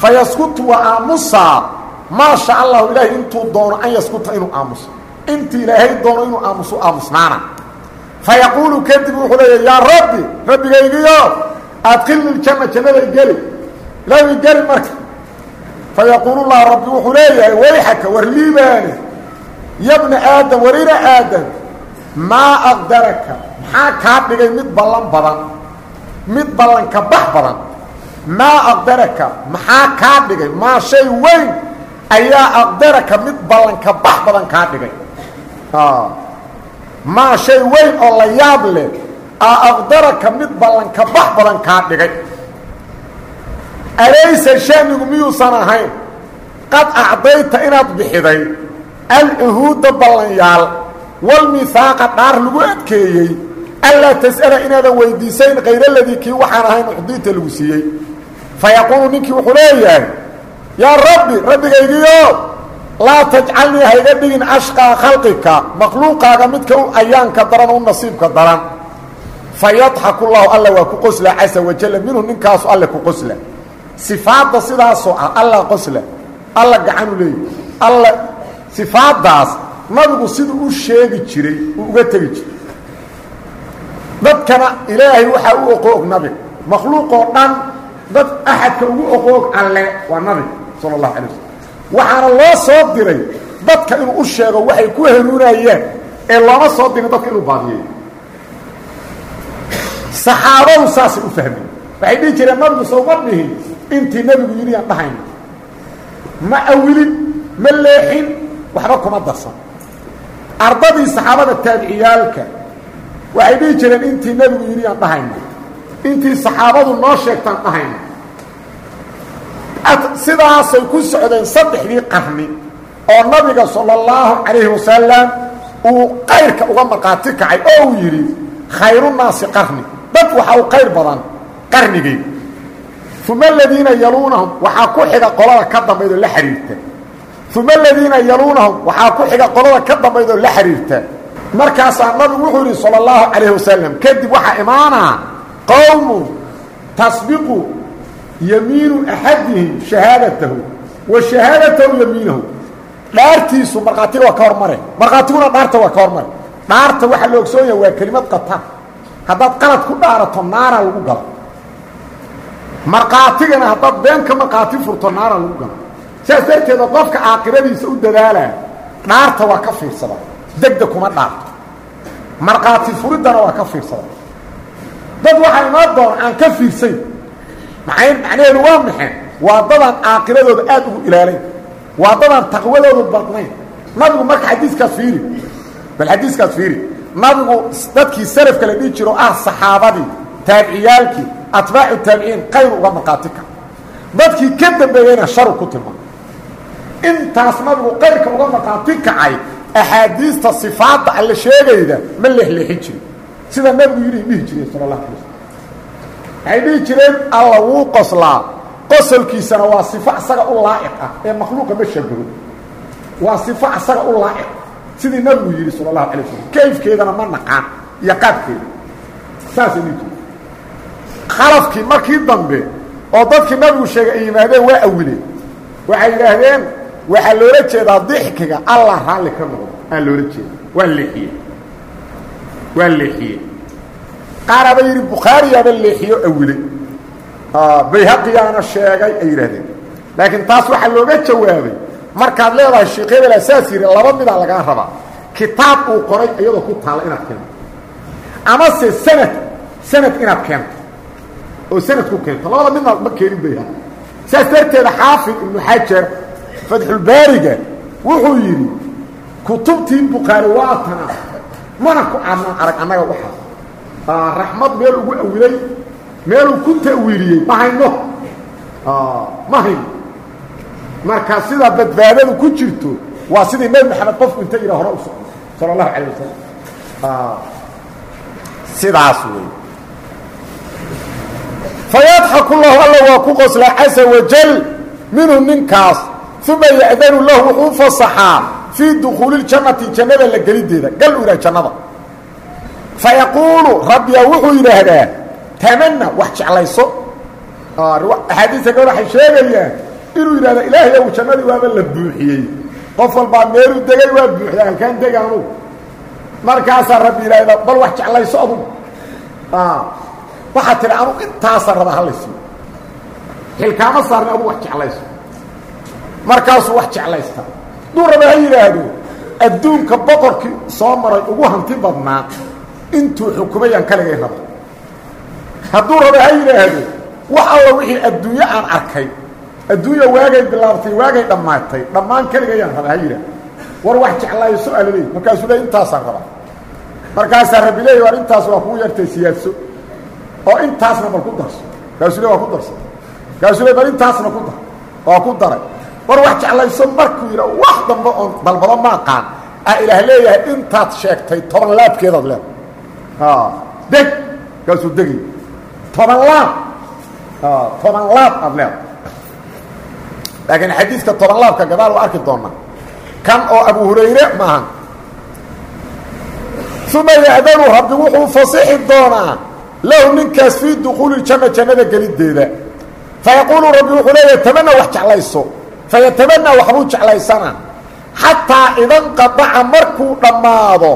fa yaskutu waa aamusaa maa sha allahu ilaahay intuu doono an yaskuta inuu aamuso. Intii ilaahay doono inuu aamuso aamusnaana. Fa kadib wuxuu leeya yaa rabbi rabbigaygiyo adkilni ljanna jannada igeli ilaahu igeli marka fa yaquulu llah rabbi wuxuu leeyahay wayxaka war liibaane yabna aadam warina aadam maa aqdaraka maxaa kaa dhigay mid ballan badan mid ballanka bax badan maa aqdaraka maxaa kaa dhigay maa shay weyn ayaa aqdaraka mid ballanka bax badan kaa dhigay maa shay weyn oo la yaab leh a aqdaraka mid ballanka bax badan kaa dhigay alaysa shanigu miyuusan ahayn? Qad acdayta inaad bixiday alcuhuuda ballanyaal walmihaaqa dhaar lagu adkeeyey allaa tas'ala inaadan weydiisayn kayraladii kii waxaan ahayn uxdiita lagu siiyey. Fa yaquulu ninkii wuxuu leeyahay yaa rabbi rabbigaygiyo laa tajcalnii hayga dhigin ashqaa khalqika makhluuqaaga midka u ayaanka daran u nasiibka daran. Fa yadxaku llahu alla waa ku qosla casa wajalla minhu ninkaasu alle ku qosla sifaadda sidaasoo ah alla qosla alla gacanu leeyi alla sifaaddaas nabigu siduu u sheegi jiray uga tegi jiray. Dadkana ilaahay waxaa u oqoog nabiga makhluuqoo dhan dad axadka ugu oqoog alle waa nabiga sala allahu waslm waxaana loo soo diray dadka inuu u sheego waxay ku hanuunayeen ee looma soo dirin dadka inuu baadiyeeyo saxaabadu saasay u fahmeen waxay dhihi jireen nabigu sooma dhihin intii nebigu yidhi aan dhahayna ma awilin ma leexin waxba kuma darsan. Ardadii saxaabada taabiciyaalka waxay dhihi jireen intii nebigu yidhi aan dhahayna intii saxaabadu noo sheegtaan dhahayna sidaasay ku socdeen saddexdii qarni oo nabiga sala اllahu calayhi wasalam uu qayrka uga markhaati kacay oo uu yidhi khayrunaasi qarni. Dad waxa uu qayr badan qarnigayga uma aladiina yaluunahum waxaa ku xiga qolada ka dambaydoo la xidhiirta uma aladiina yaluunahum waxaa ku xiga qolada ka dambaydoo la xidhiirta markaasaa nabigu wuxuu yidhi salى اllahu calayhi wasalam kadib waxaa imaanaa tasbiqu yamiinu axadihim shahaadatahu wa shahaadatahu yamiinahu. Dhaartiisu markhaatiga waa ka hormare. Markhaatiguna dhaarta waa ka hormare. Dhaarta waxaa la waa kelimad qataan haddaad qalad ku dhaarato naaraa lagu galo markhaatigana haddaad been ka markhaati furto naaraa lagu galo. Sidaas darteeda qofka caaqibadiisa u dadaalaa dhaarta waa ka fiirsada. Degda kuma dhaarto. Markhaati furiddana waa ka fiirsada. Dad waxaa imaan doona aan ka fiirsayn. Maxay macnaheedu waa maxay? Waa dadaan caaqiladooda aad ugu ilaalayn. Waa dadaan taqwadoodu badnayn. Nabigu marka xadiiskaas fiiri bal xadiiskaas fiiri nabigu dadkii salafka la dhihi jiro ah saxaabadii taabiciyaalkii atbaacu taabiciin qayr uga markhaati kac dadkii ka dambeeyeyna sharu ku tilmaamay intaas nabigu qayrka uga markhaati kacay axaadiista sifaadda alle sheegayda ma leexleexin jirin sida nabigu yidhi dhihi jireen sala allah alay waxay dhihi jireen alla wuu qoslaa qosolkiisana waa sifo asaga u laa'iq ah ee makhluuqa ma shabaho waa sifo asaga u laa'iq sidii nabigu yidhi sala allahu alay wasalam kayfkeedana ma naqaan iyo qaabkeeda saasay dhii jiri khalafkii markii dambe oo dadkii nabigu sheegay ay yimaadeen waa awileen waxay yidhaahdeen waxaa loola jeedaa dixkiga allah raalli ka noqdo. Aa loola jeeda waa leexiye waa leexiye qaaraba yidhi bukhaariyaaba leexiyo awilay bayhaqiyaana sheegay ay yidhahdeen laakiin taas waxaa looga jawaabay. Markaad leedahay sheekh hebela saas yidhi laba midaa lagaa rabaa. Kitaab uu qoray iyadoo ku taalla inaad keento. Amase sanad sanad inaad keento oo sanad ku keento. Labada midna ma keenin bayhaqi saas darteeda xaafid ibnu xajar fatxulbaariga wuxuu yidhi kutubtii bukhaari waa tana mana ku aanaan arag annaga waxaas raxmad meel ugu awilay meeluu ku ta'wiiliyey ma hayno? Ma hayno. Marka sidaa badbaadadu ku jirto waa sidii nebi maxamed qofku inta yidha hore u socdo sala allahu calayh wasalam sidaas wey fayadxaku llahu alla waa ku qoslaa casa wajal minhu ninkaas uma ya'danu lahu wuxuu fasaxaa fii dukuuli ljannati jannada la gelideeda gal u yidhah jannada fayaquulu rabbiya wuxuu yidhaahdaa tamana wax jeclayso axaadiista gabal waxay sheegayaan inuu yidhahda ilaahay ow jannadii waaba la buuxiyey qof walbaa meeluu degay waa buuxda halkaan dega anugu markaasaa rabbi yidhaahda bal wax jeclayso adugu waxaa tidhi anugu intaasa raba halaysiiyo xilkaama saarni adugu wax jeclayso. Markaasuu wax jeclaysta. Hadduu raba ha yidhaahdo adduunka boqorkii soo maray ugu hanti badnaa intuu xukumayaan kaligay raba. Hadduu raba ha yidhaahdo wax alla wixii adduunyo aan arkay adduunya waagay bilaabtay waagay dhammaatay dhammaan keligayaan raba ha yidhaahdo. War wax jeclayso alaleey markaasuu le intaasaan rabaa markaasaa rabbi leey war intaas waa kugu yartay siyaadso oo intaasna bal ku darso. Markaasuu le waa ku darsa markaasuu le bal intaasna ku dar waa ku daray. War wax jeclayso markuu yidha wax dambe oon dalbado ma aqaan. Aa ilaah leeyahay intaad sheegtay toban laabkeedaad leedahay. Deg. Markaasuu degay toban laab. Toban laab aad leedahay. Laakiin xadiidka toban laabka gadaal waa arki doonaa. Kan oo abu hurayre maaha uma ya'danu rabbi wuxuu fasixi doonaa lahu ninkaas fii dukuuli janna jannada gelideeda fayaquulu rabbi wuxuu leeyahay tamana wax jeclayso fayatamanaa waxbuu jeclaysana xataa idanqadaca markuu dhammaado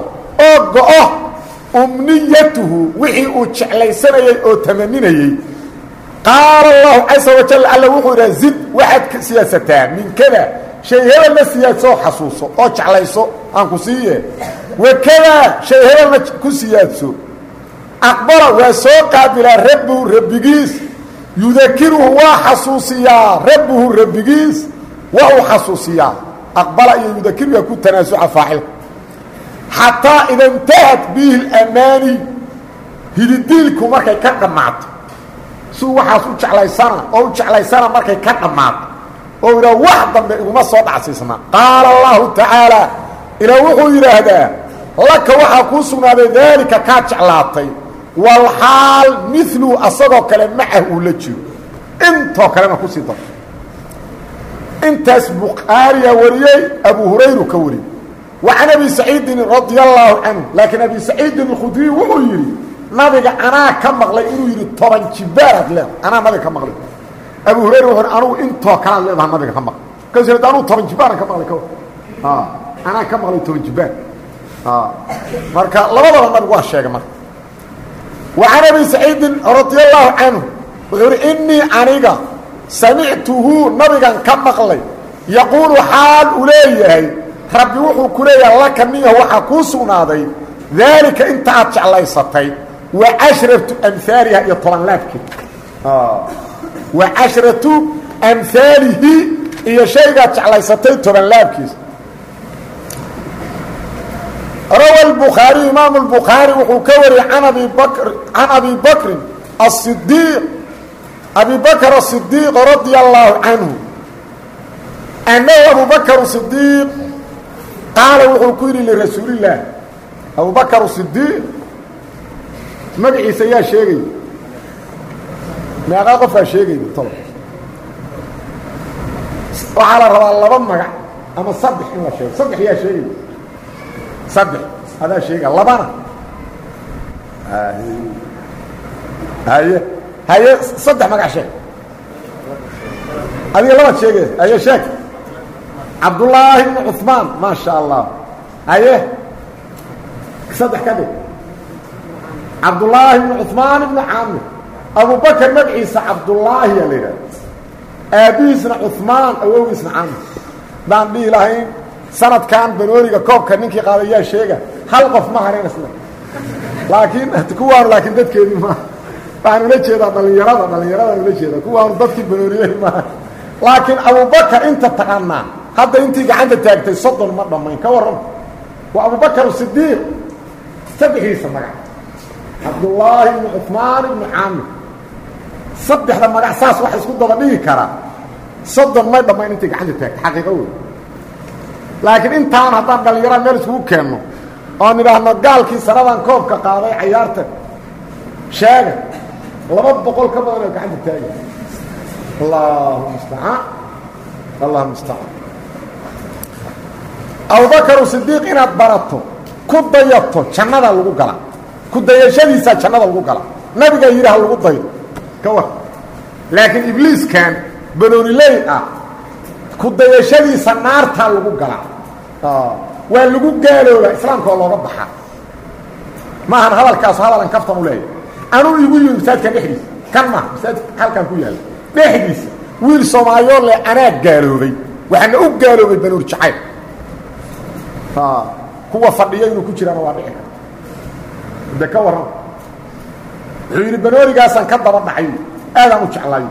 oo go-o umniyatuhu wixii uu jeclaysanayey oo tamaninayey qaala allahu casa wajal alla wuxuu idhaha zid waxaad siyaasataa minkada shay hebelna siyaadsooo xasuuso oo jeclayso aan ku siiye wakadaa shay hebelna ku siyaadso aqbala waa soo qaabilaa rabbuhu rabbigiis yudakiruhu waa xasuusiyaa rabbuhu rabbigiis waa uu xasuusiyaa aqbala iyo yudakiruyaa ku tanaasuca faacilka xataa ida intahad bihi lamaani hididiilku markay ka dhammaato suu waxaas u jeclaysana oo u jeclaysana markay ka dhammaato oo idhaa wax dambe iguma soo dhacsiisna qaala allahu tacaala ilaa wuxuu yidhaahdaa laka waxaa kuu sugnaaday daalika kaa jeclaatay walxaal miluu asagoo kale macah uu la jiro. Intoo kalena ku sii darto. Intaas bukhaariya wariyey abu hurayru ka wariyey. Wa can abi saciidin radia allaahu canhu laakiin abi saciidin alkhudriy wuxuu yidhi nabiga anaa ka maqlay inuu yidhi toban jibaaraad leeda anaa nabiga ka maqlay. Abu hurayra wuxu anugu intoo kalaad leedaha nabiga ka maqlay. Markaasuu yidhi anugu toban jibaaran ka maqlay anaa ka maqlay toban jibaar. Marka labadaba nabigu waa sheegay marka can abi saciidin radia allaahu canhu wuxuu yidhi innii aniga samictuhu nabigan ka maqlay. Yaquulu xaal uu leeyahay. Rabbi wuxuu ku leeyahay laka niyaho waxaa kuu sugnaaday. Daalika inta aad jeclaysatay. Wa cashratu amhaaliha iyo toban laabkeed wa cashratu amhaalihi iyo shaygaad jeclaysatay rawa الbukhaariyu imaamu الbukhaari wuxuu ka wariyey an abi bakr can abi bakrin الصidiiq abi bakr الصidiiq radia allaahu canhu annahu abu bakr صidiiq qaala wuxuu ku yidhi lirasuulillaah abu bakr صidiiq magaciisa yaa sheegaya meeqaa qofkaa sheegayda tolo waxaa la rabaa laba magac ama saddex in la sheego saddex yaa sheegay saddex adaa sheega labana haye haye saddex magac sheeg adiga labaad sheegay haye sheeg cabdullaahi ibnu cuثmaan maa sha allah haye saddex ka dhig cabdullaahi ibnu cuثmaan ibnu caamir abubakr magaciisa cabdullaahi yaa la yidhahda aabbihiisna cuثmaan awogiisna caamir daan dhihi lahayn sanadkan banooniga koobka ninkii qaaday yaa sheega hal qof ma harin isla laakiin [laughs] kuwaanu laakiin dadkeedii maaha waxaan ula jeedaa dhallinyarada dhallinyaradaan ula jeedaa. Kuwaanu dadkii banooniyey maaha laakiin abubakar inta taqaanaa hadda intii gacanta taagtay soddon ma dhammayn ka warran. Waa abubakar sidiiq saddexdiisa magac. Cabdullaahi ibnu cuثmaan ibnu caamir. Saddexda magac saas waxa isku daba dhigi karaa soddon may dhammayn intay gacanta taagtay xaqiiqo wey laakiin intaan haddaan dhallinyarada meel iskugu keenno oon idhaahno gaalkii sanadan koobka qaaday cayaarta sheega laba boqol ka badan oo gacanta taagi allahu mustacaan allah mustacaan. Abubakaru sidiiq inaad barato ku dayato jannadaa lagu gala. Ku dayashadiisaa jannada lagu gala. Nabigaa yidhi ha lagu dayo. Ka war. Laakiin ibliiskan banooniley ah ku dayashadiisa naartaa lagu galaa waa lagu gaaloobaa islaamka oo looga baxaa maahan hadalkaas hadalan kaftan u leeyahy anuu igu yimi masaajidka dhexdiisa. Kan maaha masaajidka halkan ku yaalla. Dhexdiisa wiil soomaaliyoo le anaa gaaloobay. Waxaana u gaaloobay banuur jacayl kuwa fadhiya inuu ku jiraana waa dhici karta de ka warran. Wuxuu yidhi banoorigaasaan ka daba dhacay. Aadaan u jeclaayo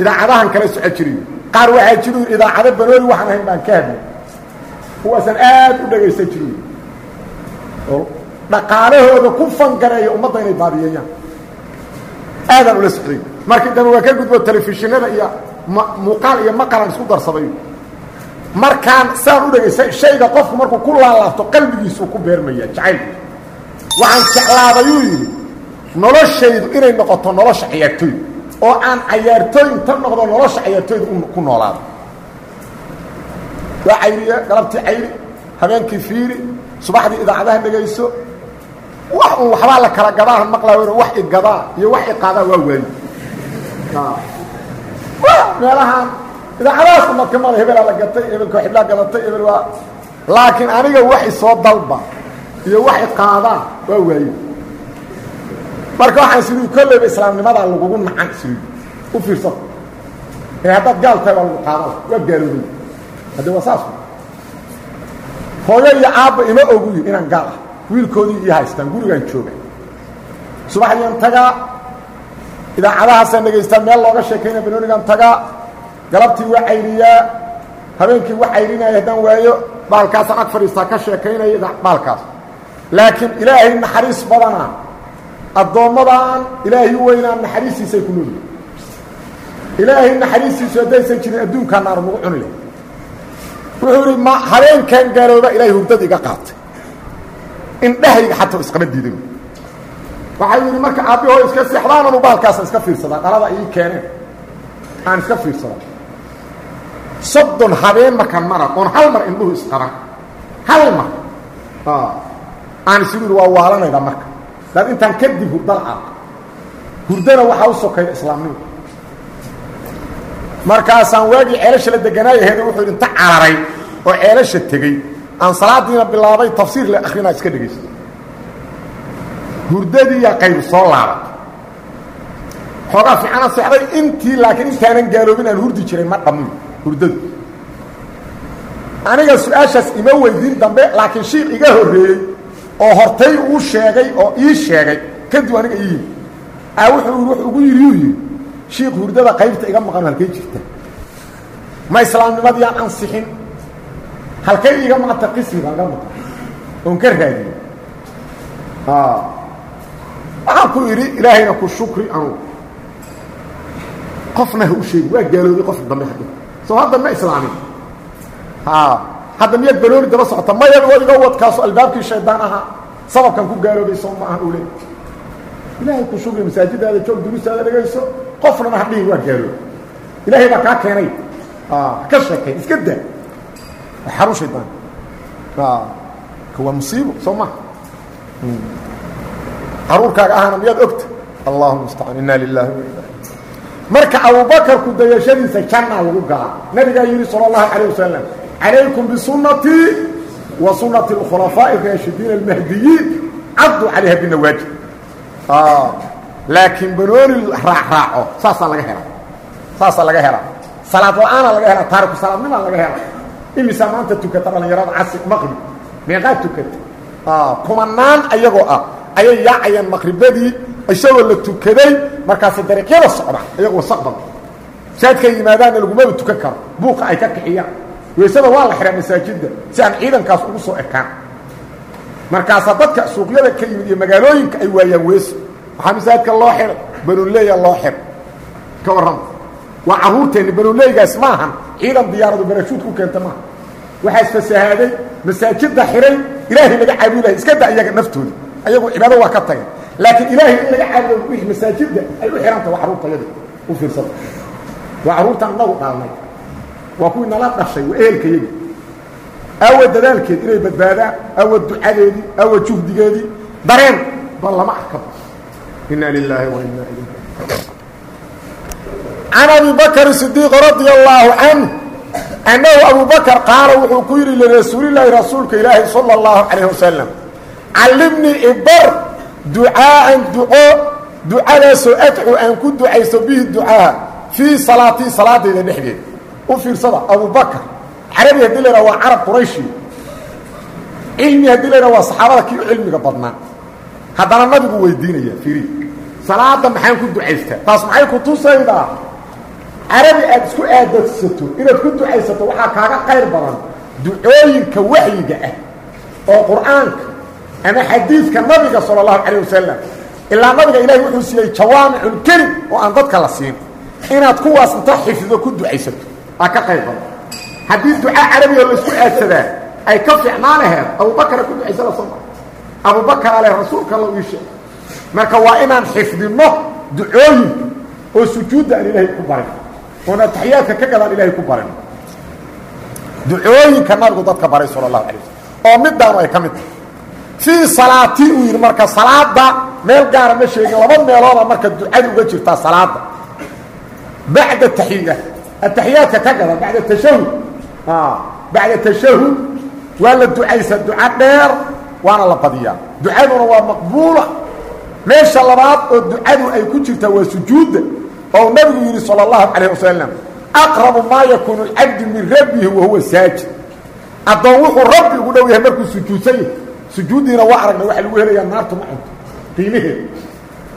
idaacadahan kala soco jiriy qaar waxaa jiru idaacado banoori waxaan ahayn baan ka hadlay. Kuwaasaan aad u dhagaysan jiriy oo dhaqaalahooda ku fangareeya ummadda inay baadiyeeyaan aadaan ula socday. Markii dambe waa ka gudbo telefishinada iyo muuqaal iyo maqalan isku darsaday. Markaan saan u dhegaysa shayga qofku markuu ku laalaabto qalbigiisuu ku beermaya jacaylkiis waxaan jeclaadayuu yidhi noloshaydu inay noqoto nolosha ciyaartooy oo aan cayaartooy inta noqdo nolosha cayaartooyda ku noolaado waa cayriye galabtii cayri habeenkii fiiri subaxdii idaacadaha dhegayso wax un waxbaa la kala gadaahan maqlaa wax igadaa iyo wax iqaadaa waa waayi meelahaan idaacadahaas umadka mada hebelaa la gatay hebelka xiblaa gadatay hebel waa laakiin aniga wax isoo dalba iyo wax iqaadaa waa waayi marka waxaan siri kolleyba islaamnimadaa lagugu nacan siri u fiirsada ee haddaad gaal tahay waa lagu qaadana waa gaaloobay hadde waa saas. Hooyo iyo aabba ima oguyi inaan gaal ah. Wiilkoodii ii haystaan gurigaan jooga subaxdiian tagaa. Idaacadahaasaan dhegaystaa meel looga sheekaynaya banoonigaan tagaa. Galabtii waa cayriyaa. Habeenkii waa cayrinaya haddaan waayo. Baalkaasaan ag fadhiistaa ka sheekaynaya baalkaas. Laakiin ilaahay naxariis badanaa addoommadan ilaahay u weynaa naxariistiisay ku noolyihin ilaahay naxariistiisu haddaysan jirin adduunkaa naar nagu cuni leh wuxuu idhi ma habeenkan gaalooba ilaahay hurdada iga qaatay. Indhahayga xataa isqaba diiday waxay yidhi marka aabbihoo iska seexdaananu baalkaasa iska fiirsadaa dhalada ii keeneen. Aan iska fiirsadaa soddon habeen markaan mara oon hal mar indhuhu isqaban hal mar. Aan isu yidhi waa waalanayda marka daad intaan kadib hurdala arko hurdana waxaa u sokayda islaamnimo markaasaan waagii ceelasha la deganaayahayda wuxuu inta cararay oo ceelasha tegey aan salaadiina bilaabay tafsiir le akrinaa iska dhegaysta hurdadiiyaa qayb soo laabatay xoogaa fiicana seexday intii laakiin intaanan gaaloobin aan hurdi jiray ma dhammin hurdadu. Aniga su'aashaas ima weydiin dambe laakiin shiik iga horreeyey oo hortay uu sheegay oo ii sheegay. Kadib aniga ii. Yimi a wuxuu wuxuu ugu yidhi uu yidhi shiik hurdada qaybta iga maqano halkay jirta. Ma islaamnimadiyaan ansixin? Halkay iga maqanta qismiga iga maqan. Oon ka raadiyo waxaan ku idhi ilaahayna ku shukri anugu qofna ha u sheegi waa gaaloobay qofka dambe hadda soo hadda ma islaamin hadda miyaad balooni daba socota? Maya waad iga wadkaaso albaabkii shaydaan ahaa. Sababkan ku gaaloobay soo ma aha u leey ilaahay ku shugli masaajidaada joog duruustaada dhegayso qofnana hadhihi waa gaaloob ilaahay baa kaa keenay. Ka sheekay iska da xaru shaydaan. Waa musiibo soo maha hmm. caruurkaaga ahaana miyaad ogta? Allahuma mustacaan inaa lilahi waina marka abubakarku dayashadiisa jannaa lagu galaa nabigaa yidhi sala allahu calayh wasalam calaykum bisunatii wa sunati اkhulafaaءi raashidiin almahdiyiin caduu calayha binawaajib laakiin banooni raacraaco saasaa laga helaa saasaa laga helaa salaad la'aana laga helaa taariku salaadnimaa laga helaa imisaa maanta tukata dhalinyarada casri maqrib meeqaa tukata kumanaan ayagoo ah ayay yaacayaan maqribadii isagoo la tukaday markaasay dariiqyada socdaan iyagoo wasaqbada saadkay yimaadaanna lagumaba tukan karo buuqa ay ka kixiyaan weysada waa la xihaa masaajidda si aan ciidankaas ugu soo ekaan. Markaasaa dadka suuqyada ka yimid iyo magaalooyinka ay waayaan weeso waxaa masaajidka loo xihay banuleya loo xir. Ka warrama waa carruurteenni banuuleygaas ma ahan. Ciidan diyaaradu barashuud ku keenta maaha waxaa isfasahaaday masaajidda xiray ilaahay laga caabudahay iska da iyaga naftooda ayagu cibaado waa ka tagay. Laakiin ilaahay in laga caabudo wixii masaajidda ay u xihanta waa carruurtayada u fiirsada. Waa carruurtaan nagu dhaalnay waa kuwii nala dhashay waa ehelkayagi awa dadaalkeed inay badbaadaan awa ducadeedii awa juhdigeedii dareen bal lama arkaba. Inna lilaahi wa inna ilayhi can abi bakr sidiiq radia allaahu canh annahu abu bakr qaala wuxuu ku yidhi lirasuulilaahi rasuulka ilaahi sala اllahu calayh wasalam callimnii ibar ducaa'an duco ducadaasoo adcu aan ku ducaysto bihi ducaaha fii salaatii salaadayda dhexdeeda u fiirsada abu bakr carabi haddii la yhaha waa carab qurayshi. Cilmi haddii la yhaha waa saxaabada kii u cilmiga badnaa. Haddana nabigu weydiinaya fiiri. Salaada maxaan ku ducaystaa taas maxay ku tusaydaa carabi aad isku aadadsato inaad ku ducaysato waxaa kaaga qayr badan ducooyinka waxyiga ah oo qur'aanka ama xadiidka nabiga sala allahu calayh wasalam ilaa nabiga ilahi wuxuu siiyey jawaamicun kelim oo aan dadka la siin. Inaad kuwaas inta xifdo ku ducaysato aa ka qayr badan haddii duca carabiga laysku aadsadaa ay ka fiicnaan aheed abubakara ku ducaysana soma abubakar aleh rasuulka alla ii sheeg marka waa inaan xifdinno ducooyinka oo sujuudda aan ilaahay ku barin oon ataxiyaadka ka gadaan ilaahay ku barin. Ducooyinka nabigu dadka baray sala allahu alay waslm oo midaanu ay ka mid tahay. Fii salaati uu yidhi marka salaada meel gaara ma sheegin laba meelooda marka ducada uga jirtaa salaada bacda taxiya ataxiyaadka ka gada bacda tashahud bacda tashahud waa la ducaysaa duco dheer waana la badiyaa ducaduna waa maqbuula meesha labaad oo ducadu ay ku jirtaa waa sujuudda oo nabigu yidhi salى اllahu calayh wasalam aqrabu maa yakuunu اlcabdu min rabbihi wahuwa saajid addoon wuxuu rabbi ugu dhow yahay markuu sujuudsan yahay sujuuddiina waa aragnay waxa lagu helayaa naartu ma cunto qiimaheeda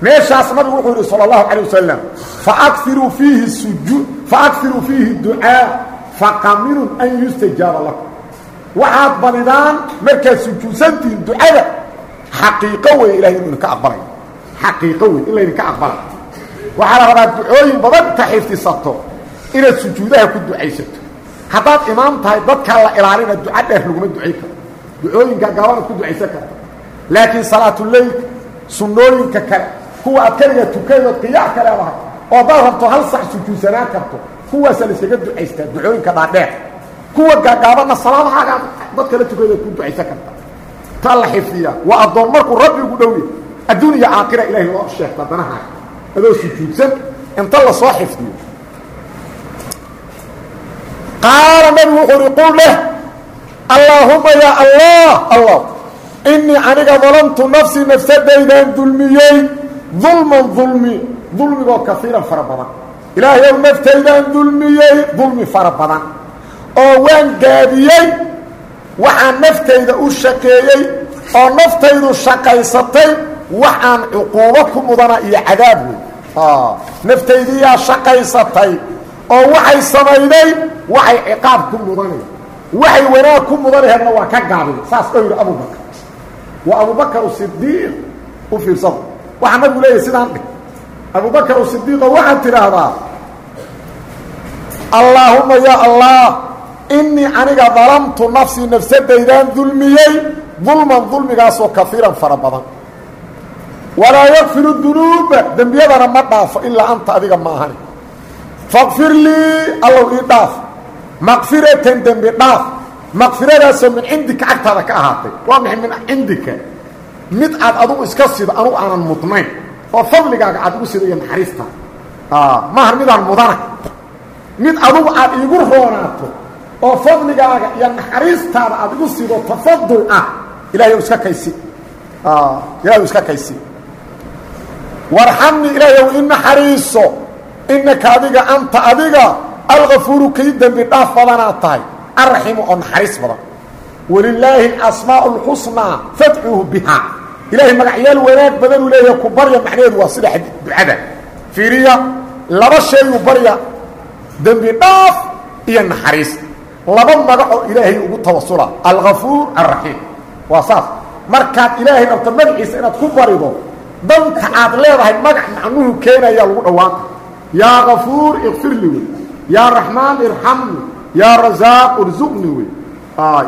meeshaas nabigu wuxuu yidhi salى اllahu calيه wasalam faakiruu fiihi suju faakiruu fiihi ducaa faqaminun an yustajaaba lakum waxaad badidaan markaad sujuudsantihiin ducada xaqiiqo wey ilahay inuu idinka aqbalay xaqiiqo wey in laydinka aqbalay waxaa la rabaa ducooyin badan ka xifdisato inaad sujuudaha ku ducaysato haddaad imaam tahay dadkaa la ilaalina duco dheer laguma ducay karo ducooyinka gaabanaad ku ducaysan karta laakiin salaatuleylka sunnooyinka kale kuwa aad kaliga tukaydood qiyaac ka leedahay oo haddaad rabto hal sax sujuudsanaan karto kuwaasaa layskaga ducaystaa ducooyinka dhaadheer. Kuwa gaagaabanna salaadahaagaa dad kala tukaydood ku ducaysan karta. Taa la xifdiyaa waa addoon markuu rabbi ugu dhowya adduun iyo aakhira ilahay loo sheegta danahaaga adoo sujuudsan inta la soo xifdiyo. Qaala nabigu wuxuu uhi qul leh allaahuma yaa allah allah innii aniga dalamtu nafsii nafsadaydaan dulmiyey dulman dulmi dulmigoo kaiiran fara badan. Ilaahayow naftaydaan dulmiyey dulmi fara badan. Oo waan gaabiyey waxaan naftayda u shaqeeyey oo naftaydu shaqaysatay waxaan cuquubo ku mudana iyo cadaab wey naftaydiyaa shaqaysatay oo waxay samayday waxay ciqaab ku mudanay. Waxay wanaag ku mudanaheedna waa ka gaabin saas oo yidhi abubakar. Waa abubakar sidiiq u fiirsada waxaa nabigu leeyahy sidaan dhig. Abubakar sidiiqo waxaad tidhaahdaa allaahuma yaa allah innii aniga dalamtu nafsii nafsadaydaan dulmiyey dulman dulmigaasoo kaiiran fara badan. Walaa yakfiru dunuuba dembiyadana ma dhaafo ilaa anta adiga ma ahani. Faqfir lii allow ii dhaaf. Maqfiratan dembi dhaaf. Maqfiradaasoo min cindika agtaada ka ahaatay. Min cindika mid aad adugu iska sido anugu aanan mudnayn oo fadligaaga aad igu sido iyo naxariista maaha midaan mudana. Mid adugu aad iigu roonaato oo fadligaaga iyo naxariistaada aad igu sido tafadul ah ilahay iska kaysi. Ilahay iska kaysi. Warxamni ilaahayow i naxariiso inaka adiga anta adiga algafuuru kii dembi dhaaf badanaad tahay arraximu oo naxariis badan walilaahi alasmaau اlxusnaa fadcuuhu bihaa. Ilaahay magacyaal wanaag badanuu leeyahay ku barya macnaheedu waa sida ducada. Fiiriya laba shayguu barya. Dembi dhaaf iyo naxariis. Laba magacoo ilaahay ugu tawasula. Algafuur alraxiim waa saas. Markaad ilaahay rabto magaciisa inaad ku barido danta aad leedahay magac macnuhu keenayaa lagu dhawaanka yaa gafuur ikfirli wey. Yaa raxmaan irxamni. Yaa rasaaq irzuqni wey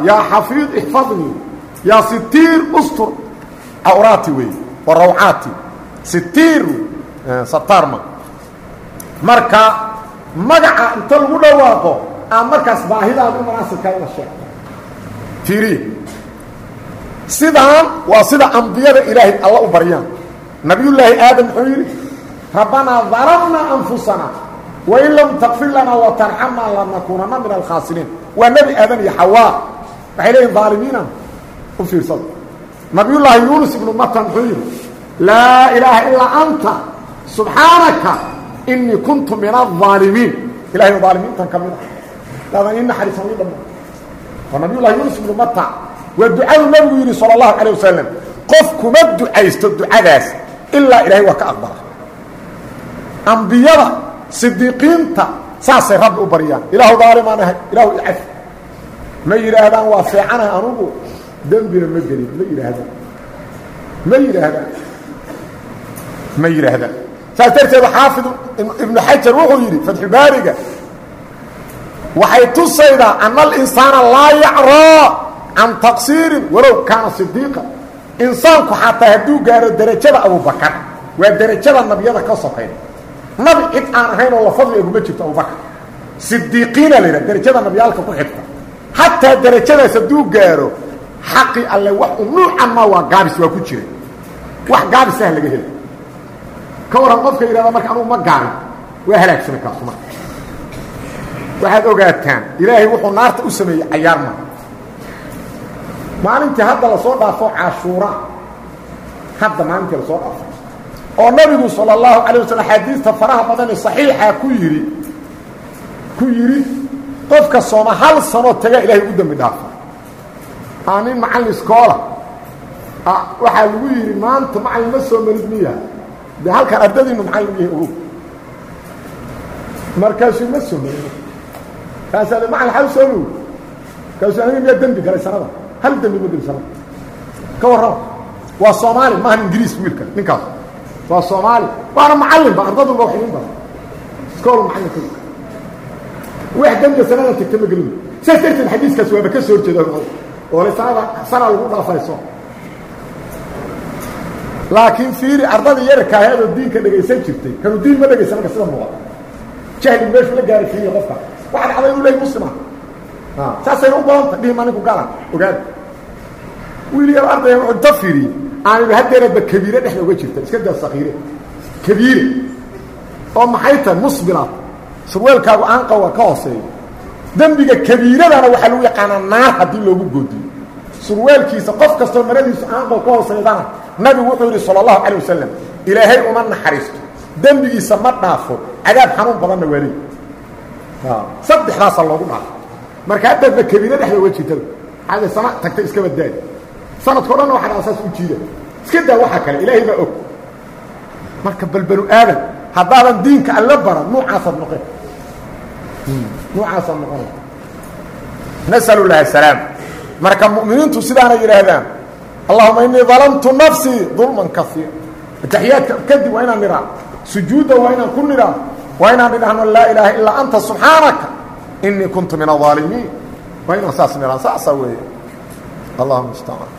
yaa xafiid ixfadni yaa sitiir ustur. Cawraati wey wa rawcaati. Sitiir sataarma marka magaca inta lagu dhawaaqo aa markaas baahidaada u munaasibkaa ina sheegto fiiriya sidaan waa sida ambiyada ilaahay alla u baryaan. Nabiyullaahi aadam muxuu yidhi rabbanaa dalamna anfusana wain lam takfir lanaa watarxamnaa lanakuunana min alkhaasiriin waa nebi aadan iyo xawaa waxay leeyihiin aalimiina u fiirsada nabiyullaahi yuunus ibnu matan muxuu yidhi laa ilaaha ilaa anta subxaanaka inii kuntu min aaalimiin ilahay aalimiintan ka mid ah. Daadan ii naxariisan ii dhama waa nabiyullahi yuunus ibnu mata waa ducadu nabigu yidhi sala allahu calay wasalam qof kuma ducaysto ducadaas ilaa ilaahay waa ka aqbala. Ambiyada sidiiqiinta saasay rabbi u baryaan. Ilaahu daalimaan ahay. Ilaahu icafi ma yidhaahdaan waa fiicanahay anugu? Dembina ma gelin. Ma yidhaahdaan. Ma yidhaahdaan. Ma yidhaahdaan. Saas darteed xaafid ibnu xajar wuxuu yidhi fatxubaariga waxay tusaydaa ana alinsaana laa yacraa can taqsiirin walow kaana sidiiqa insaanku xataa hadduu gaaro derajada abubakar waa derajada nabiyada ka sokayn nabi cid aan ahayn oo la fadliga kuma jirto abubakar sidiiqiina la yidhaha derajada nabiyaalka ku xigta. Xataa derajadaas hadduu gaaro xaqi alle wax u nuucan maa waa gaabis waa ku jira wax gaabisah laga heli ka waran qofka yidhahda marka anugu ma gaabin waa halaagsamay kaasu marka. Waxaad ogaataan ilaahay wuxuu naarta u sameeyey cayaar maa maalintii hadda la soo dhaafo cashuura. Hadda maalintii la soo dhaafo oo nabigu salى اlahu alيه waslm axaadiista faraha badan ee صaxiixa ku yidhi ku yidhi qofka sooma hal sanoo taga ilahay ugu dembi dhaafa aa nin macallin iskoola waxaa lagu yidhi maanta macallin ma soo marid miya de halkan ardadiinu macallin yahay ogow markaasuu ma soo marin kaasaa le macallin xal soo mogi kaasuu aniga miyaa dembi galay sanada hal dembi ma geli sanada ka warrama waa soomaali maahan ingiriis wiilka ninkaas waa soomaali. Waana macallinba ardadulba wax idin bara iskool macallin ka wax dembiga sanada tagta ma gelin. Saas darteed xadiiskaas waaba ka soo horjeeda oo le sanada sana lagu dhaafayso. Laakiin fiiri ardadii yararka aheedoo diinka dhegaysan jirtay. Kanu diin ma dhegaysan marka sida muuqata jahli meeshu la gaari fiiriya qofka. Waxa dhacday inuu leeyahy muslima saasayna u badanta dhihi ma ninku gaala ogaada wiil yar ardaya wuxuu inta fiiriyey aanba haddeeradba kabiire dhexda uga jirta iska daa sakiire kabiire. Oo maxay tahay musbilaad surweelkaagu aanqawga ka hooseeya dembiga kabiiradana waxaa lagu yaqaanaa naar haddii loogu goodiyo. Surweelkiisa qof kastoo maradiisu aanqaw ka hooseydana nabigu wuxuu yidhi sala allahu calay wasalam ilaahay uma naxariisto. Dembigiisa ma dhaafo. Cadaab xanuun badanna waa leey saddexdaasaa loogu dhaafo. Marka haddaadba kabiire dhexda uga jirtada ade sana tagta iska baddaadi sanadkao dhanna waxa dhaa saas u jiida iska daa waxaa kale ilaahay baa og. Marka bal banu aadan haddaadan diinka alla baran nuucaasaad noqon. Nuucaasaad noqona nasalu llahi asalaam marka mu'miniintu sidaanay yidhaahdaan allahuma inii dalamtu nafsii dulman kaiira ataxiyaadka kadib waa inaan nidhaa sujuudda waa inaan ku nidhaa waa inaan nidhahno laa ilaaha ilaa anta subxaanaka inii kuntu min aaalimiin waa inaan saas nidhaa saasaa weeye. Allahuma mustacaan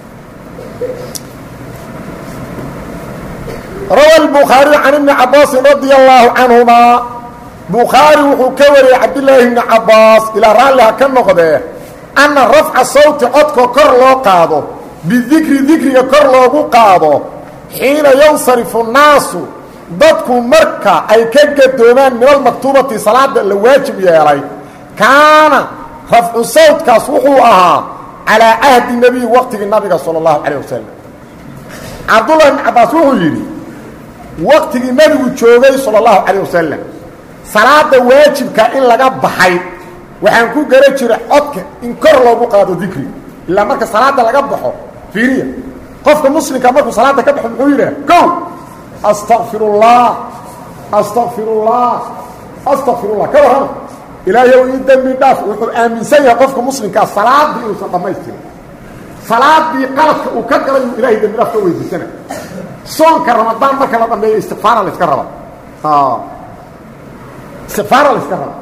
rawى الbخاaري عن بن cabاasi رaضي الله عanهuma bukhaari wuxuu ka wariyey cabdillaahi bni cabbaas ilaa raalli ha ka noqdee anna rafca sawti codka kor loo qaado bidikri dikriga kor loogu qaado xiina yansarifu nnaasu dadku marka ay ka gadoomaan min almaktuubati salaada la waajib yeelay kaana rafcu sawtkaas wuxuu ahaa calaa cahdi nebiyi waqtigii nabiga sala allahu calayh wasalam cabdullahi bni cabbaas wuxuu yidhi waqtigii nebigu joogay sala allahu calayh wasalam salaada waajibka in laga baxay waxaan ku gara jiray codka in kor loogu qaado dikriga ilaa marka salaada laga baxo fiiriya qofka muslimka markuu salaada ka baxo muxuu yidhaha kow astaqfirullah astaqfirullah astaqfirullah ka warrama ilaahayow ii dembi dhaaf wuxuu aaminsan yahay qofka muslimkaa salaadii inuusan dhammaystirin salaadii qaladka uu ka galay uu ilahay dembi dhaaf ka weydiisana. Soonka ramadaan marka la dhameeyo istikfaara la iska raba. Istikfaara la iska raba.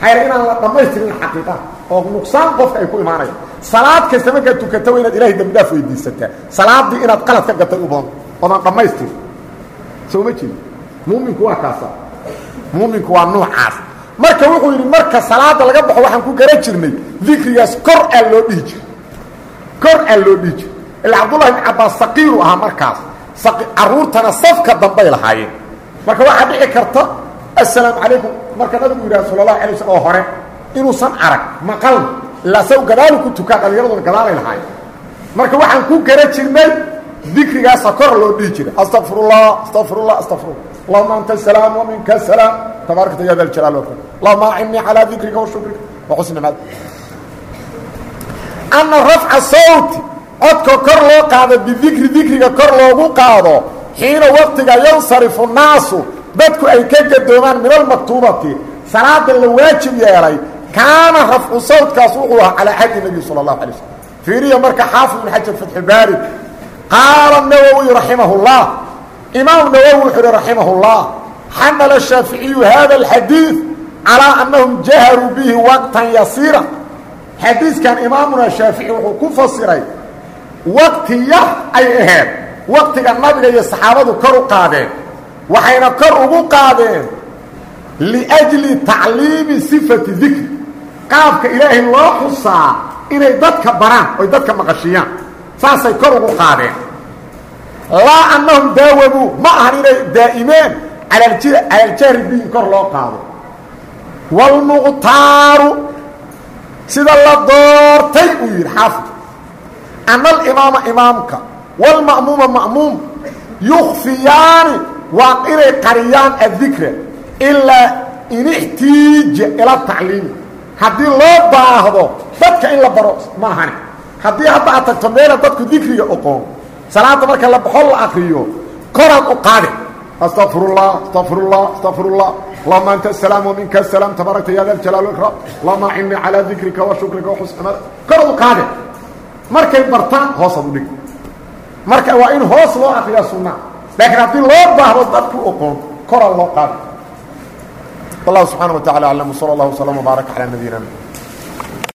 Maxaa inaan la dhammaystirin xaqiiqa? Oo nuqsaan qofka ay ku imaanaya salaad kasta markaad tukata waa inaad ilahay dembi dhaaf weydiisataa salaadii inaad qalad ka gatay uboon oodaan dhammaystirin. Soo ma jeedi muuminku waa kaasa. Muuminku waa nuucaas marka wuxuu yidhi marka salaada laga baxo waxaan ku gara jirnay dikrigaas kor aa loo dhihi jiray. Kor aa loo dhihi jiray. Ila cabdullahi bn cabbaas saqiiru ahaa markaas. Caruurtana safka dambay lahaayeen. Marka waxaa dhici karta assalaamu calaykum. Marka nabigu yidhaha sala allahu alay waslm oo hore inuusan arag maqalna ilaa saw gadaalu ku tukaa dhallinyaraduna gadaalay lahaayeen. Marka waxaan ku gara jirnay dikrigaasa kor loo dhihi jiray. Astaqfirullah astaqfirullah astaqfirullah anta asalaam wa minka asalaam tabaarakta ya allahuma acinnii calaa dikrika wa shukrika wa xusni maad ana rafca sawti codka kor loo qaado bidikri dikriga kor loogu qaado xiina waqtiga yansarifu naasu dadku ay ka gadoomaan min almaktuubati salaada la waajib yeelay kaana rafcu sawtkaas wuxuu ahaa calaa xadi nebiy sala allahu alay slm fiiriya marka xaafid ibn xajar fatxubaari qaala nawowi raximah اllah imaam nawowi wuxuu uhi raximah اllah xamala shaaficiyu hada alxadiid calaa annahum jaharuu bihi waqtan yasiira xadiiskan imaamuna shaafici wuxuu ku fasiray waqti yar ay ahayd waqtiga nabiga iyo saxaabadu kor u qaadeen waxayna kor ugu qaadeen liajli tacliimi sifati dikri qaabka ilaahay loo xusaa inay dadka baraan oy dadka maqashiyaan saasay ugu qaadeen laa annahum daawabuu ma ahan inay daa'imeen cala aljahri bihi kor loo qaado. Wاlmuqtaaru sida la doortay uu yidhi xaafid. Ana alimaama imaamka wاlma'muuma ma'muum yukfiyaani waa inay qariyaan addikra ilaa in ixtiija ila tacliimi haddii loo baahdo dadka in la baro ma ahani. Haddii hadda aad tagto meela dadku dikriga oqoon salaada marka la baxo la akriyo koraad u qaade. Astaqfirullah astaqfirullah astaqfirullah allahuma anta asalaam waminka asalaam tabaarakta ya da ljalaal ikram. Allahuma acinnii calaa dikrika wa shukrika wa xusni amad koraad u qaade. Markay bartaan hoosaad u dhig. Marka waa in hoos loo akriya sunna. Laakiin haddii loo baahdo dadku oqoon koraa loo qaade. Wallahu subxaana wa tacala aclam wsala allah wslam wbaarak calaa nabiyina